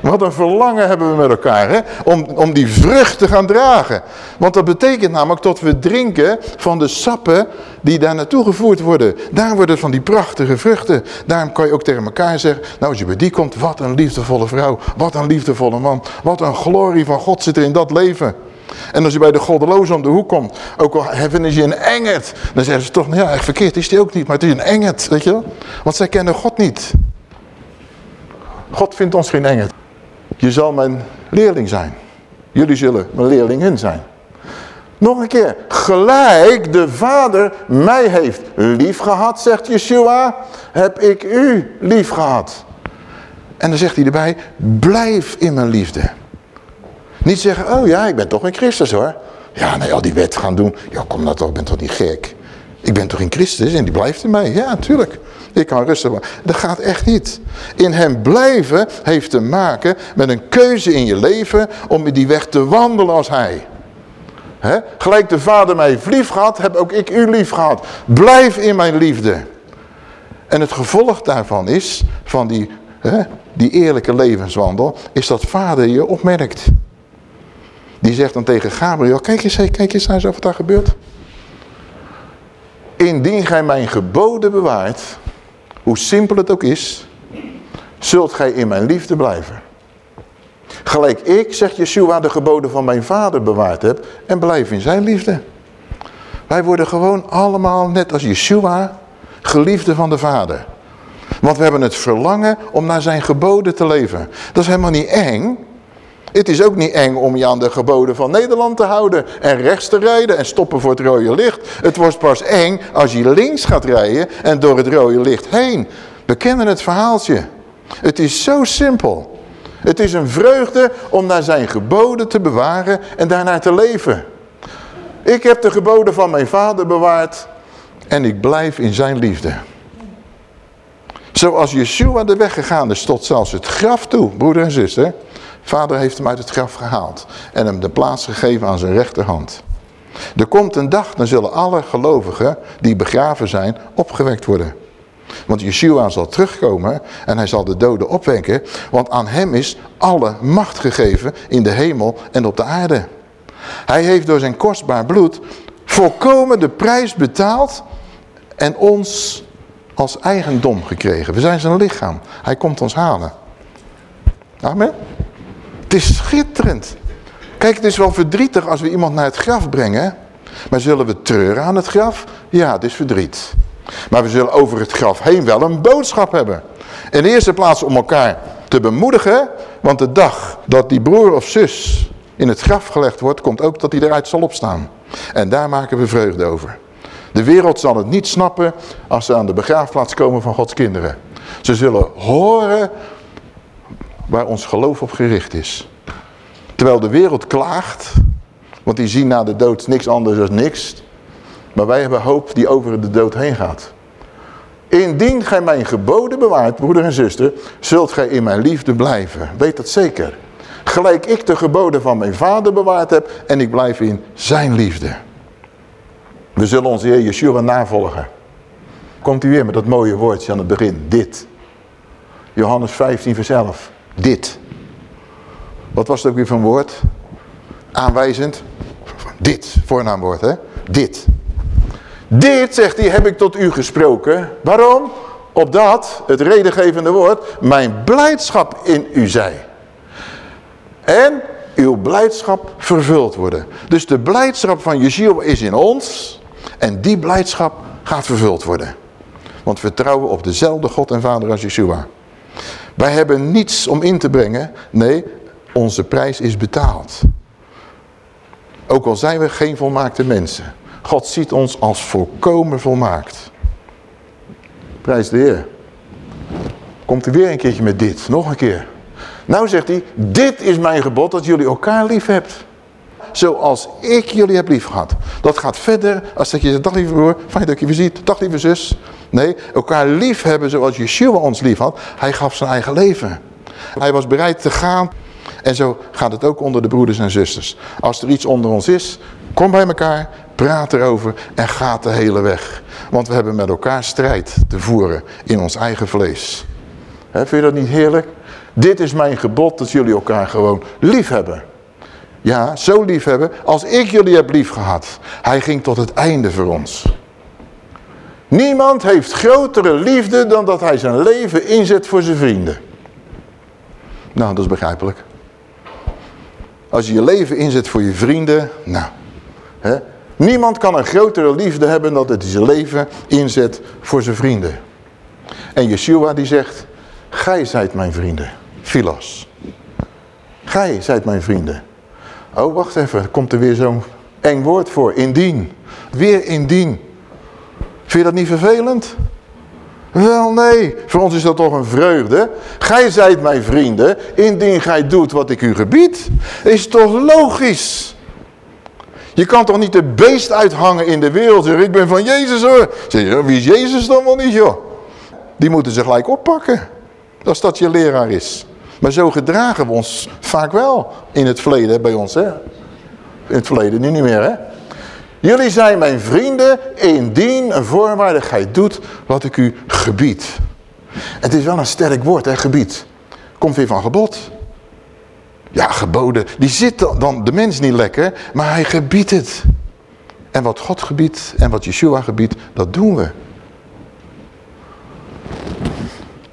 Wat een verlangen hebben we met elkaar, hè? Om, om die vrucht te gaan dragen. Want dat betekent namelijk dat we drinken van de sappen die daar naartoe gevoerd worden. Daar worden van die prachtige vruchten. Daarom kan je ook tegen elkaar zeggen, nou als je bij die komt, wat een liefdevolle vrouw. Wat een liefdevolle man. Wat een glorie van God zit er in dat leven. En als je bij de goddeloze om de hoek komt, ook al hebben je een engert, dan zeggen ze toch, nou ja, echt verkeerd is die ook niet, maar het is een engert, weet je wel. Want zij kennen God niet. God vindt ons geen engert. Je zal mijn leerling zijn. Jullie zullen mijn leerlingen zijn. Nog een keer. Gelijk de vader mij heeft lief gehad, zegt Yeshua, heb ik u lief gehad. En dan zegt hij erbij, blijf in mijn liefde. Niet zeggen, oh ja, ik ben toch in Christus hoor. Ja, nee, al die wet gaan doen. Ja, kom nou toch, ik ben toch niet gek. Ik ben toch in Christus en die blijft in mij. Ja, natuurlijk. Ik kan rustig Dat gaat echt niet. In hem blijven heeft te maken met een keuze in je leven om die weg te wandelen als hij. Gelijk de vader mij lief gehad, heb ook ik u lief gehad. Blijf in mijn liefde. En het gevolg daarvan is, van die, die eerlijke levenswandel, is dat vader je opmerkt. Die zegt dan tegen Gabriel, kijk eens, kijk eens naar wat daar gebeurt. Indien gij mijn geboden bewaart, hoe simpel het ook is, zult gij in mijn liefde blijven. Gelijk ik, zegt Yeshua, de geboden van mijn vader bewaard heb en blijf in zijn liefde. Wij worden gewoon allemaal, net als Yeshua, geliefden van de vader. Want we hebben het verlangen om naar zijn geboden te leven. Dat is helemaal niet eng. Het is ook niet eng om je aan de geboden van Nederland te houden en rechts te rijden en stoppen voor het rode licht. Het wordt pas eng als je links gaat rijden en door het rode licht heen. We kennen het verhaaltje. Het is zo simpel. Het is een vreugde om naar zijn geboden te bewaren en daarnaar te leven. Ik heb de geboden van mijn vader bewaard en ik blijf in zijn liefde. Zoals Yeshua de weg gegaan is tot zelfs het graf toe, broeder en zuster. Vader heeft hem uit het graf gehaald en hem de plaats gegeven aan zijn rechterhand. Er komt een dag, dan zullen alle gelovigen die begraven zijn opgewekt worden. Want Yeshua zal terugkomen en hij zal de doden opwekken. Want aan hem is alle macht gegeven in de hemel en op de aarde. Hij heeft door zijn kostbaar bloed volkomen de prijs betaald en ons als eigendom gekregen. We zijn zijn lichaam. Hij komt ons halen. Amen. Het is schitterend. Kijk, het is wel verdrietig als we iemand naar het graf brengen. Maar zullen we treuren aan het graf? Ja, het is verdriet. Maar we zullen over het graf heen wel een boodschap hebben. In de eerste plaats om elkaar te bemoedigen. Want de dag dat die broer of zus in het graf gelegd wordt, komt ook dat hij eruit zal opstaan. En daar maken we vreugde over. De wereld zal het niet snappen als ze aan de begraafplaats komen van Gods kinderen. Ze zullen horen waar ons geloof op gericht is. Terwijl de wereld klaagt, want die zien na de dood niks anders dan niks. Maar wij hebben hoop die over de dood heen gaat. Indien gij mijn geboden bewaart, broeder en zuster, zult gij in mijn liefde blijven. Weet dat zeker. Gelijk ik de geboden van mijn vader bewaard heb en ik blijf in zijn liefde. We zullen onze Heer Yeshua navolgen. Komt u weer met dat mooie woordje aan het begin. Dit. Johannes 15 vers 11. Dit. Wat was het ook weer van woord? Aanwijzend. Dit, voornaamwoord hè. Dit. Dit, zegt hij, heb ik tot u gesproken. Waarom? Opdat, het redengevende woord, mijn blijdschap in u zij. En uw blijdschap vervuld worden. Dus de blijdschap van Yeshua is in ons. En die blijdschap gaat vervuld worden. Want we vertrouwen op dezelfde God en Vader als Yeshua. Wij hebben niets om in te brengen. Nee, onze prijs is betaald. Ook al zijn we geen volmaakte mensen. God ziet ons als volkomen volmaakt. Prijs de Heer. Komt hij weer een keertje met dit. Nog een keer. Nou zegt hij, dit is mijn gebod dat jullie elkaar lief hebt. Zoals ik jullie heb lief gehad. Dat gaat verder als dat je zegt, dag lieve broer, fijn dat je weer ziet. Dag lieve zus. Nee, elkaar lief hebben zoals Yeshua ons lief had. Hij gaf zijn eigen leven. Hij was bereid te gaan. En zo gaat het ook onder de broeders en zusters. Als er iets onder ons is, kom bij elkaar, praat erover en gaat de hele weg. Want we hebben met elkaar strijd te voeren in ons eigen vlees. Vind je dat niet heerlijk? Dit is mijn gebod dat jullie elkaar gewoon lief hebben. Ja, zo lief hebben als ik jullie heb lief gehad. Hij ging tot het einde voor ons. Niemand heeft grotere liefde dan dat hij zijn leven inzet voor zijn vrienden. Nou, dat is begrijpelijk. Als je je leven inzet voor je vrienden, nou, hè, niemand kan een grotere liefde hebben dan dat hij zijn leven inzet voor zijn vrienden. En Yeshua die zegt, gij zijt mijn vrienden, Philos. Gij zijt mijn vrienden. Oh, wacht even, komt er weer zo'n eng woord voor, indien. Weer indien. Vind je dat niet vervelend? Wel nee, voor ons is dat toch een vreugde. Gij zijt mijn vrienden, indien gij doet wat ik u gebied. Is toch logisch? Je kan toch niet de beest uithangen in de wereld. Zeg, ik ben van Jezus hoor. Zeg wie is Jezus dan wel niet joh? Die moeten ze gelijk oppakken. Als dat je leraar is. Maar zo gedragen we ons vaak wel in het verleden bij ons. Hè? In het verleden, nu niet meer hè. Jullie zijn mijn vrienden indien een voorwaardigheid doet wat ik u gebied. Het is wel een sterk woord, hè, gebied. Komt weer van gebod. Ja, geboden. Die zit dan de mens niet lekker, maar hij gebiedt het. En wat God gebiedt en wat Yeshua gebiedt, dat doen we.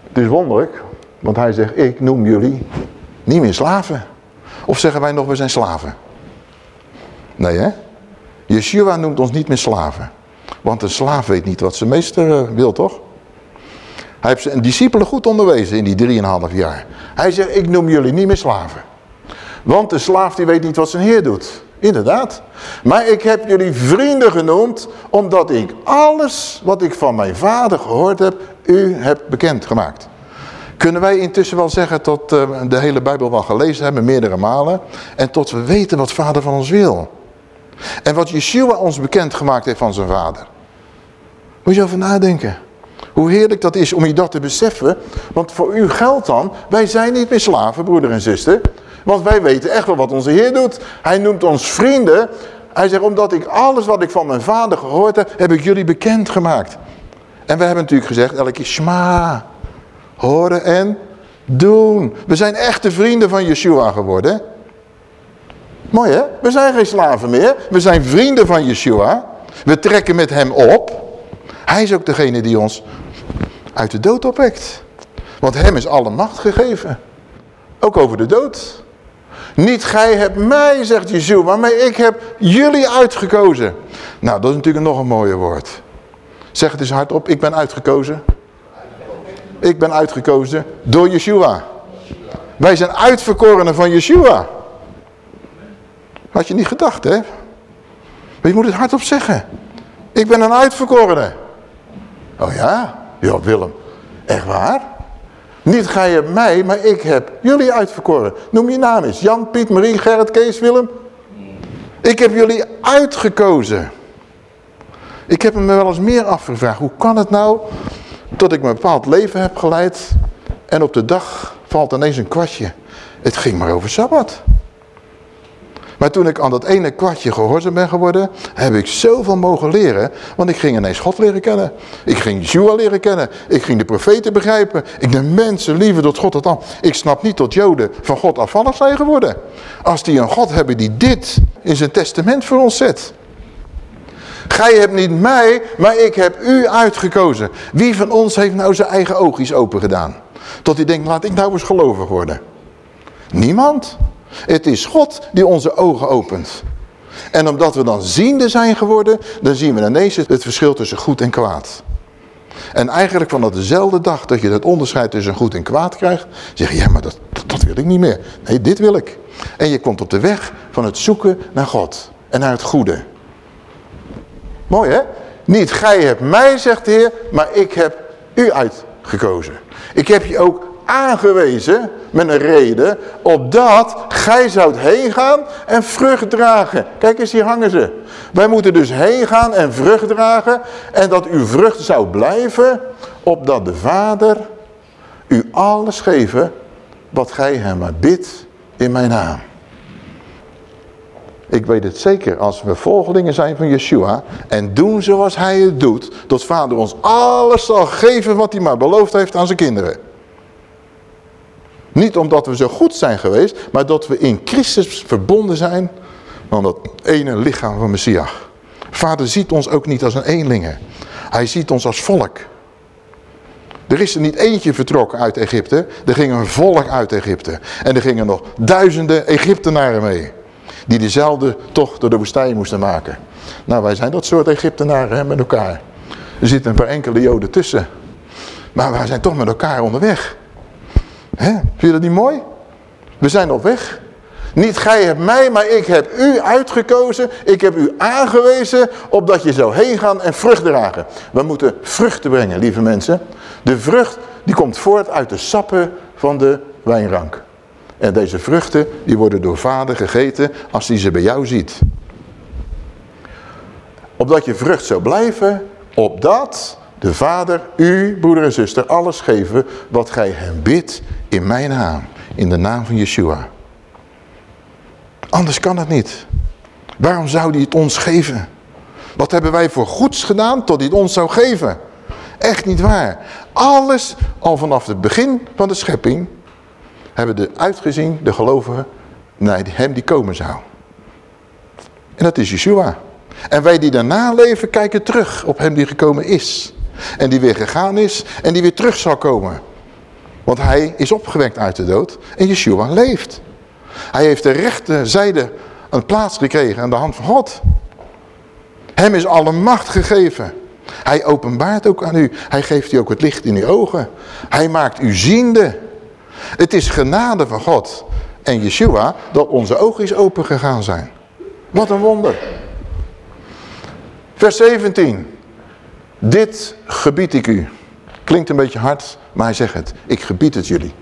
Het is wonderlijk, want hij zegt, ik noem jullie niet meer slaven. Of zeggen wij nog, we zijn slaven? Nee hè? Yeshua noemt ons niet meer slaven. Want een slaaf weet niet wat zijn meester eh, wil, toch? Hij heeft zijn discipelen goed onderwezen in die drieënhalf jaar. Hij zegt, ik noem jullie niet meer slaven. Want de slaaf die weet niet wat zijn heer doet. Inderdaad. Maar ik heb jullie vrienden genoemd, omdat ik alles wat ik van mijn vader gehoord heb, u heb bekendgemaakt. Kunnen wij intussen wel zeggen tot uh, de hele Bijbel wel gelezen hebben, meerdere malen. En tot we weten wat vader van ons wil. En wat Yeshua ons bekend gemaakt heeft van zijn vader. Moet je over nadenken. Hoe heerlijk dat is om je dat te beseffen. Want voor u geldt dan, wij zijn niet meer slaven, broeder en zuster. Want wij weten echt wel wat onze Heer doet. Hij noemt ons vrienden. Hij zegt, omdat ik alles wat ik van mijn vader gehoord heb, heb ik jullie bekend gemaakt. En we hebben natuurlijk gezegd, elke keer shma. Horen en doen. We zijn echte vrienden van Yeshua geworden. Mooi hè? We zijn geen slaven meer. We zijn vrienden van Yeshua. We trekken met hem op. Hij is ook degene die ons uit de dood opwekt. Want hem is alle macht gegeven. Ook over de dood. Niet gij hebt mij, zegt Yeshua, maar ik heb jullie uitgekozen. Nou, dat is natuurlijk nog een mooie woord. Zeg het eens hardop, ik ben uitgekozen. Ik ben uitgekozen door Yeshua. Wij zijn uitverkorenen van Yeshua. Had je niet gedacht, hè? Maar je moet het hardop zeggen. Ik ben een uitverkorene. Oh ja? Ja, Willem. Echt waar? Niet ga je mij, maar ik heb jullie uitverkoren. Noem je naam eens. Jan, Piet, Marie, Gerrit, Kees, Willem. Ik heb jullie uitgekozen. Ik heb me wel eens meer afgevraagd. Hoe kan het nou dat ik een bepaald leven heb geleid en op de dag valt ineens een kwartje. Het ging maar over Sabbat. Maar toen ik aan dat ene kwartje gehoorzaam ben geworden, heb ik zoveel mogen leren. Want ik ging ineens God leren kennen. Ik ging Yeshua leren kennen. Ik ging de profeten begrijpen. Ik de mensen liever tot God dat al. Ik snap niet dat Joden van God afvallig zijn geworden. Als die een God hebben die dit in zijn testament voor ons zet. Gij hebt niet mij, maar ik heb u uitgekozen. Wie van ons heeft nou zijn eigen oogjes open gedaan? Tot hij denkt, laat ik nou eens gelovig worden. Niemand. Het is God die onze ogen opent. En omdat we dan ziende zijn geworden, dan zien we ineens het verschil tussen goed en kwaad. En eigenlijk vanaf dezelfde dag dat je dat onderscheid tussen goed en kwaad krijgt, zeg je, ja maar dat, dat wil ik niet meer. Nee, dit wil ik. En je komt op de weg van het zoeken naar God en naar het goede. Mooi hè? Niet gij hebt mij, zegt de Heer, maar ik heb u uitgekozen. Ik heb je ook aangewezen met een reden, opdat gij zoudt heen gaan en vrucht dragen. Kijk eens, hier hangen ze. Wij moeten dus heen gaan en vrucht dragen en dat uw vrucht zou blijven, opdat de Vader u alles geven wat gij hem maar bidt in mijn naam. Ik weet het zeker, als we volgelingen zijn van Yeshua en doen zoals hij het doet, dat vader ons alles zal geven wat hij maar beloofd heeft aan zijn kinderen. Niet omdat we zo goed zijn geweest, maar dat we in Christus verbonden zijn van dat ene lichaam van Messias. Vader ziet ons ook niet als een eenlingen. Hij ziet ons als volk. Er is er niet eentje vertrokken uit Egypte. Er ging een volk uit Egypte. En er gingen nog duizenden Egyptenaren mee. Die dezelfde tocht door de woestijn moesten maken. Nou, wij zijn dat soort Egyptenaren met elkaar. Er zitten een paar enkele joden tussen. Maar wij zijn toch met elkaar onderweg. Vind je dat niet mooi? We zijn op weg. Niet gij hebt mij, maar ik heb u uitgekozen. Ik heb u aangewezen, opdat je zou heen gaan en vrucht dragen. We moeten vruchten brengen, lieve mensen. De vrucht die komt voort uit de sappen van de wijnrank. En deze vruchten die worden door vader gegeten als hij ze bij jou ziet. Opdat je vrucht zou blijven, opdat de vader u, broeder en zuster, alles geven wat gij hem bidt in mijn naam. In de naam van Yeshua. Anders kan het niet. Waarom zou hij het ons geven? Wat hebben wij voor goeds gedaan tot hij het ons zou geven? Echt niet waar. Alles, al vanaf het begin van de schepping, hebben de uitgezien, de gelovigen, naar hem die komen zou. En dat is Yeshua. En wij die daarna leven, kijken terug op hem die gekomen is. En die weer gegaan is en die weer terug zal komen. Want hij is opgewekt uit de dood en Yeshua leeft. Hij heeft de rechterzijde een plaats gekregen aan de hand van God. Hem is alle macht gegeven. Hij openbaart ook aan u. Hij geeft u ook het licht in uw ogen. Hij maakt u ziende. Het is genade van God en Yeshua dat onze ogen is open gegaan zijn. Wat een wonder. Vers 17. Dit gebied ik u. Klinkt een beetje hard, maar hij zegt het. Ik gebied het jullie.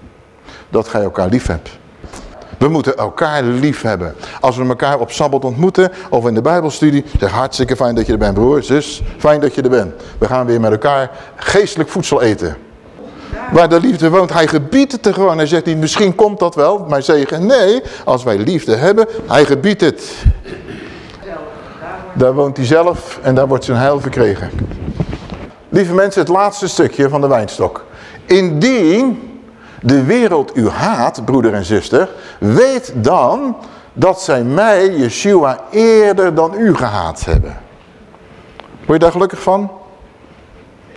Dat gij elkaar lief hebt. We moeten elkaar lief hebben. Als we elkaar op Sabbat ontmoeten of in de Bijbelstudie, zeg hartstikke fijn dat je er bent broer, zus, fijn dat je er bent. We gaan weer met elkaar geestelijk voedsel eten. Waar de liefde woont, hij gebiedt het er gewoon. Hij zegt niet, misschien komt dat wel, maar zegen. Nee, als wij liefde hebben, hij gebiedt het. Daar woont hij zelf en daar wordt zijn heil verkregen. Lieve mensen, het laatste stukje van de wijnstok. Indien de wereld u haat, broeder en zuster, weet dan dat zij mij, Yeshua, eerder dan u gehaat hebben. Word je daar gelukkig van?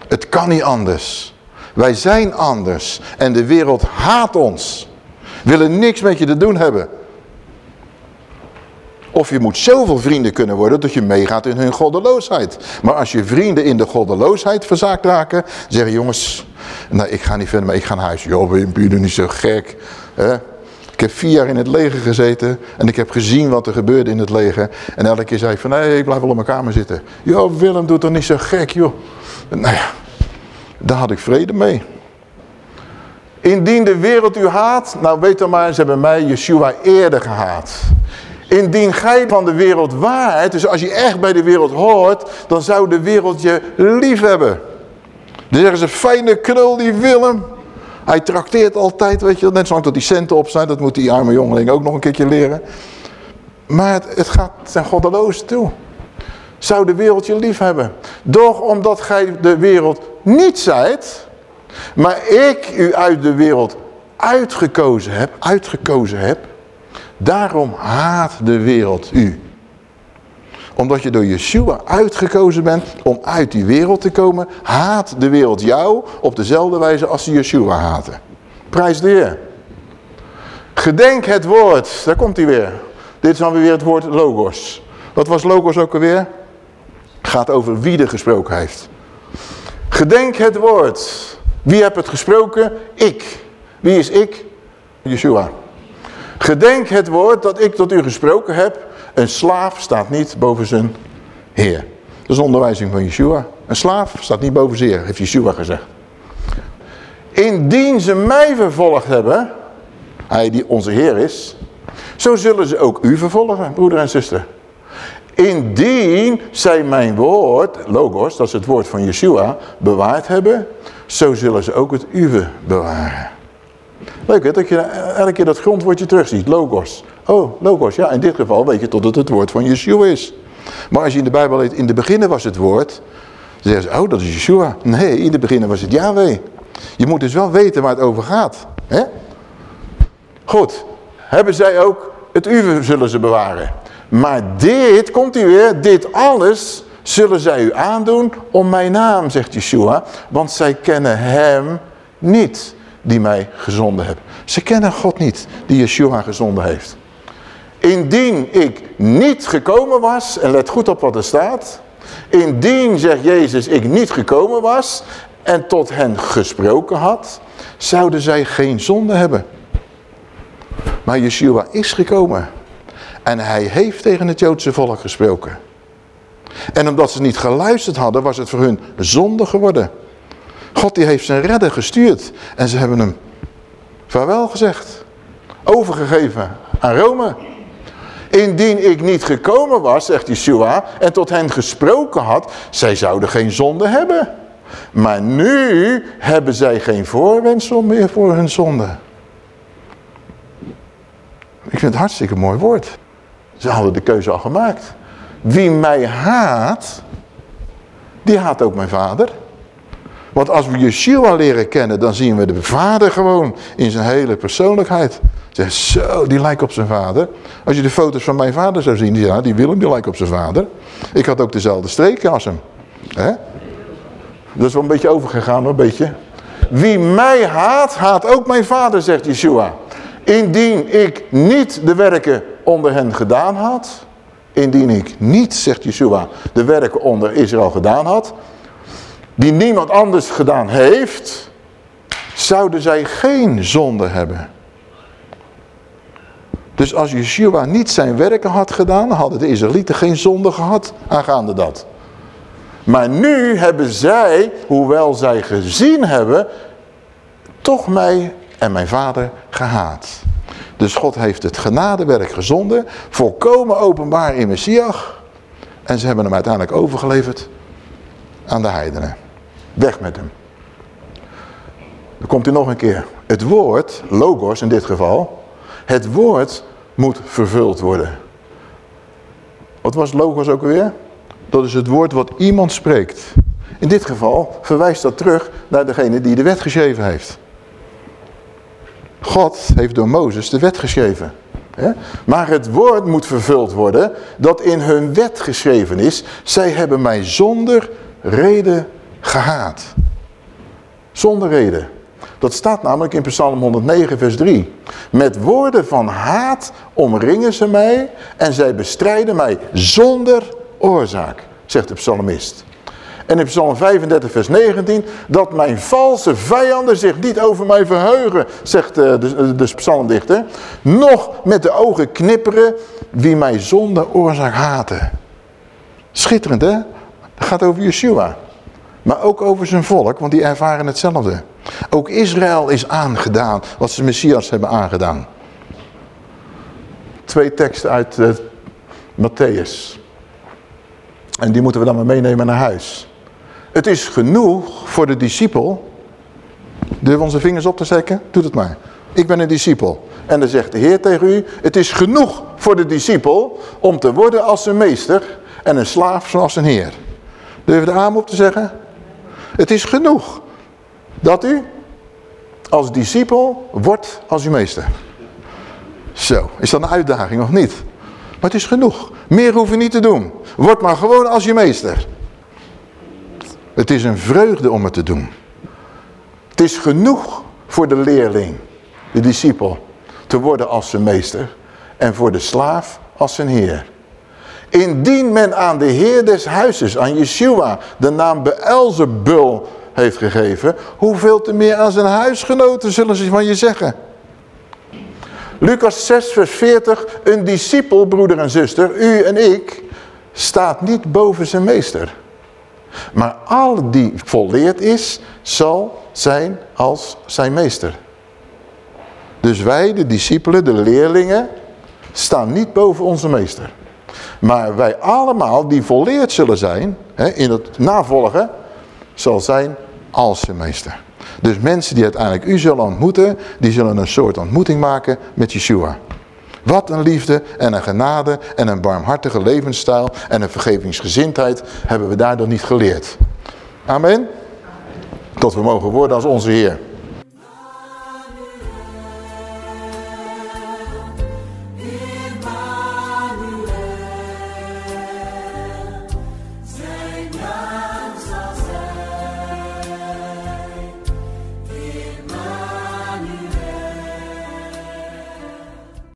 Het kan niet anders. Wij zijn anders en de wereld haat ons. Willen niks met je te doen hebben. Of je moet zoveel vrienden kunnen worden dat je meegaat in hun goddeloosheid. Maar als je vrienden in de goddeloosheid verzaakt raken, zeggen jongens, nou ik ga niet verder, maar ik ga naar huis. Joh, ben je niet zo gek. Hè? Ik heb vier jaar in het leger gezeten en ik heb gezien wat er gebeurde in het leger. En elke keer zei ik van, nee, ik blijf wel op mijn kamer zitten. Joh, Willem, doet toch niet zo gek, joh. Nou ja, daar had ik vrede mee. Indien de wereld u haat, nou weet dan maar, ze hebben mij, Yeshua, eerder gehaat. Indien gij van de wereld waart, dus als je echt bij de wereld hoort, dan zou de wereld je lief hebben. Dan zeggen ze, fijne krul die Willem. Hij trakteert altijd, weet je, net zolang tot die centen op zijn. Dat moet die arme jongeling ook nog een keertje leren. Maar het, het gaat ten goddeloos toe. Zou de wereld je lief hebben. Doch omdat gij de wereld niet zijt, maar ik u uit de wereld uitgekozen heb, uitgekozen heb, daarom haat de wereld u omdat je door Yeshua uitgekozen bent om uit die wereld te komen, haat de wereld jou op dezelfde wijze als ze Yeshua haten. Prijs de Heer. Gedenk het woord, daar komt hij weer. Dit is dan weer het woord logos. Wat was logos ook alweer? Gaat over wie er gesproken heeft. Gedenk het woord. Wie heeft het gesproken? Ik. Wie is ik? Yeshua. Gedenk het woord dat ik tot u gesproken heb een slaaf staat niet boven zijn heer. Dat is een onderwijzing van Yeshua. Een slaaf staat niet boven zijn heer, heeft Yeshua gezegd. Indien ze mij vervolgd hebben, hij die onze Heer is, zo zullen ze ook u vervolgen, broeder en zuster. Indien zij mijn woord, logos, dat is het woord van Yeshua, bewaard hebben, zo zullen ze ook het uwe bewaren. Leuk hè, dat je elke keer dat grondwoordje terugziet, logos. Oh, logos, ja, in dit geval weet je tot het het woord van Yeshua is. Maar als je in de Bijbel leest, in de beginnen was het woord, dan zeggen ze, oh, dat is Yeshua. Nee, in de beginnen was het Yahweh. Je moet dus wel weten waar het over gaat. Hè? Goed, hebben zij ook het uwe zullen ze bewaren. Maar dit, komt u weer, dit alles zullen zij u aandoen om mijn naam, zegt Yeshua. Want zij kennen hem niet die mij gezonden hebben. Ze kennen God niet die Yeshua gezonden heeft. Indien ik niet gekomen was, en let goed op wat er staat. Indien, zegt Jezus, ik niet gekomen was en tot hen gesproken had, zouden zij geen zonde hebben. Maar Yeshua is gekomen. En hij heeft tegen het Joodse volk gesproken. En omdat ze niet geluisterd hadden, was het voor hun zonde geworden. God die heeft zijn redder gestuurd. En ze hebben hem vaarwel gezegd. Overgegeven aan Rome. Indien ik niet gekomen was, zegt Yeshua, en tot hen gesproken had, zij zouden geen zonde hebben. Maar nu hebben zij geen voorwensel meer voor hun zonde. Ik vind het hartstikke mooi woord. Ze hadden de keuze al gemaakt. Wie mij haat, die haat ook mijn vader. Want als we Yeshua leren kennen, dan zien we de vader gewoon in zijn hele persoonlijkheid. Zeg, zo, die lijkt op zijn vader. Als je de foto's van mijn vader zou zien, ja, die Willem, die lijkt op zijn vader. Ik had ook dezelfde streken als hem. He? Dat is wel een beetje overgegaan, een beetje. Wie mij haat, haat ook mijn vader, zegt Yeshua. Indien ik niet de werken onder hen gedaan had, indien ik niet, zegt Yeshua, de werken onder Israël gedaan had, die niemand anders gedaan heeft, zouden zij geen zonde hebben. Dus als Yeshua niet zijn werken had gedaan, hadden de Israëlieten geen zonde gehad aangaande dat. Maar nu hebben zij, hoewel zij gezien hebben, toch mij en mijn vader gehaat. Dus God heeft het genadewerk gezonden, volkomen openbaar in Messias. En ze hebben hem uiteindelijk overgeleverd aan de heidenen. Weg met hem. Dan komt hij nog een keer. Het woord, logos in dit geval, het woord moet vervuld worden. Wat was logos ook weer? Dat is het woord wat iemand spreekt. In dit geval verwijst dat terug naar degene die de wet geschreven heeft. God heeft door Mozes de wet geschreven. Maar het woord moet vervuld worden dat in hun wet geschreven is. Zij hebben mij zonder reden gehaat. Zonder reden. Dat staat namelijk in Psalm 109 vers 3. Met woorden van haat omringen ze mij en zij bestrijden mij zonder oorzaak, zegt de psalmist. En in Psalm 35 vers 19, dat mijn valse vijanden zich niet over mij verheugen, zegt eh, de, de, de psalmdichter. Nog met de ogen knipperen wie mij zonder oorzaak haten. Schitterend hè? Dat gaat over Yeshua. Maar ook over zijn volk, want die ervaren hetzelfde. Ook Israël is aangedaan wat ze Messias hebben aangedaan. Twee teksten uit uh, Matthäus. En die moeten we dan maar meenemen naar huis. Het is genoeg voor de discipel. Durf onze vingers op te zetten? Doe het maar. Ik ben een discipel. En dan zegt de Heer tegen u, het is genoeg voor de discipel om te worden als zijn meester en een slaaf zoals zijn Heer. Durf je de aam op te zeggen? Het is genoeg dat u als discipel wordt als uw meester. Zo, is dat een uitdaging of niet? Maar het is genoeg. Meer hoef je niet te doen. Word maar gewoon als je meester. Het is een vreugde om het te doen. Het is genoeg voor de leerling, de discipel, te worden als zijn meester. En voor de slaaf als zijn heer. Indien men aan de heer des huizes, aan Yeshua, de naam Beelzebul heeft gegeven, hoeveel te meer aan zijn huisgenoten zullen ze van je zeggen. Lucas 6 vers 40, een discipel, broeder en zuster, u en ik, staat niet boven zijn meester. Maar al die volleerd is, zal zijn als zijn meester. Dus wij, de discipelen, de leerlingen, staan niet boven onze meester. Maar wij allemaal die volleerd zullen zijn, hè, in het navolgen, zal zijn als zijn meester. Dus mensen die uiteindelijk u zullen ontmoeten, die zullen een soort ontmoeting maken met Yeshua. Wat een liefde en een genade en een barmhartige levensstijl en een vergevingsgezindheid hebben we daardoor niet geleerd. Amen. Tot we mogen worden als onze Heer.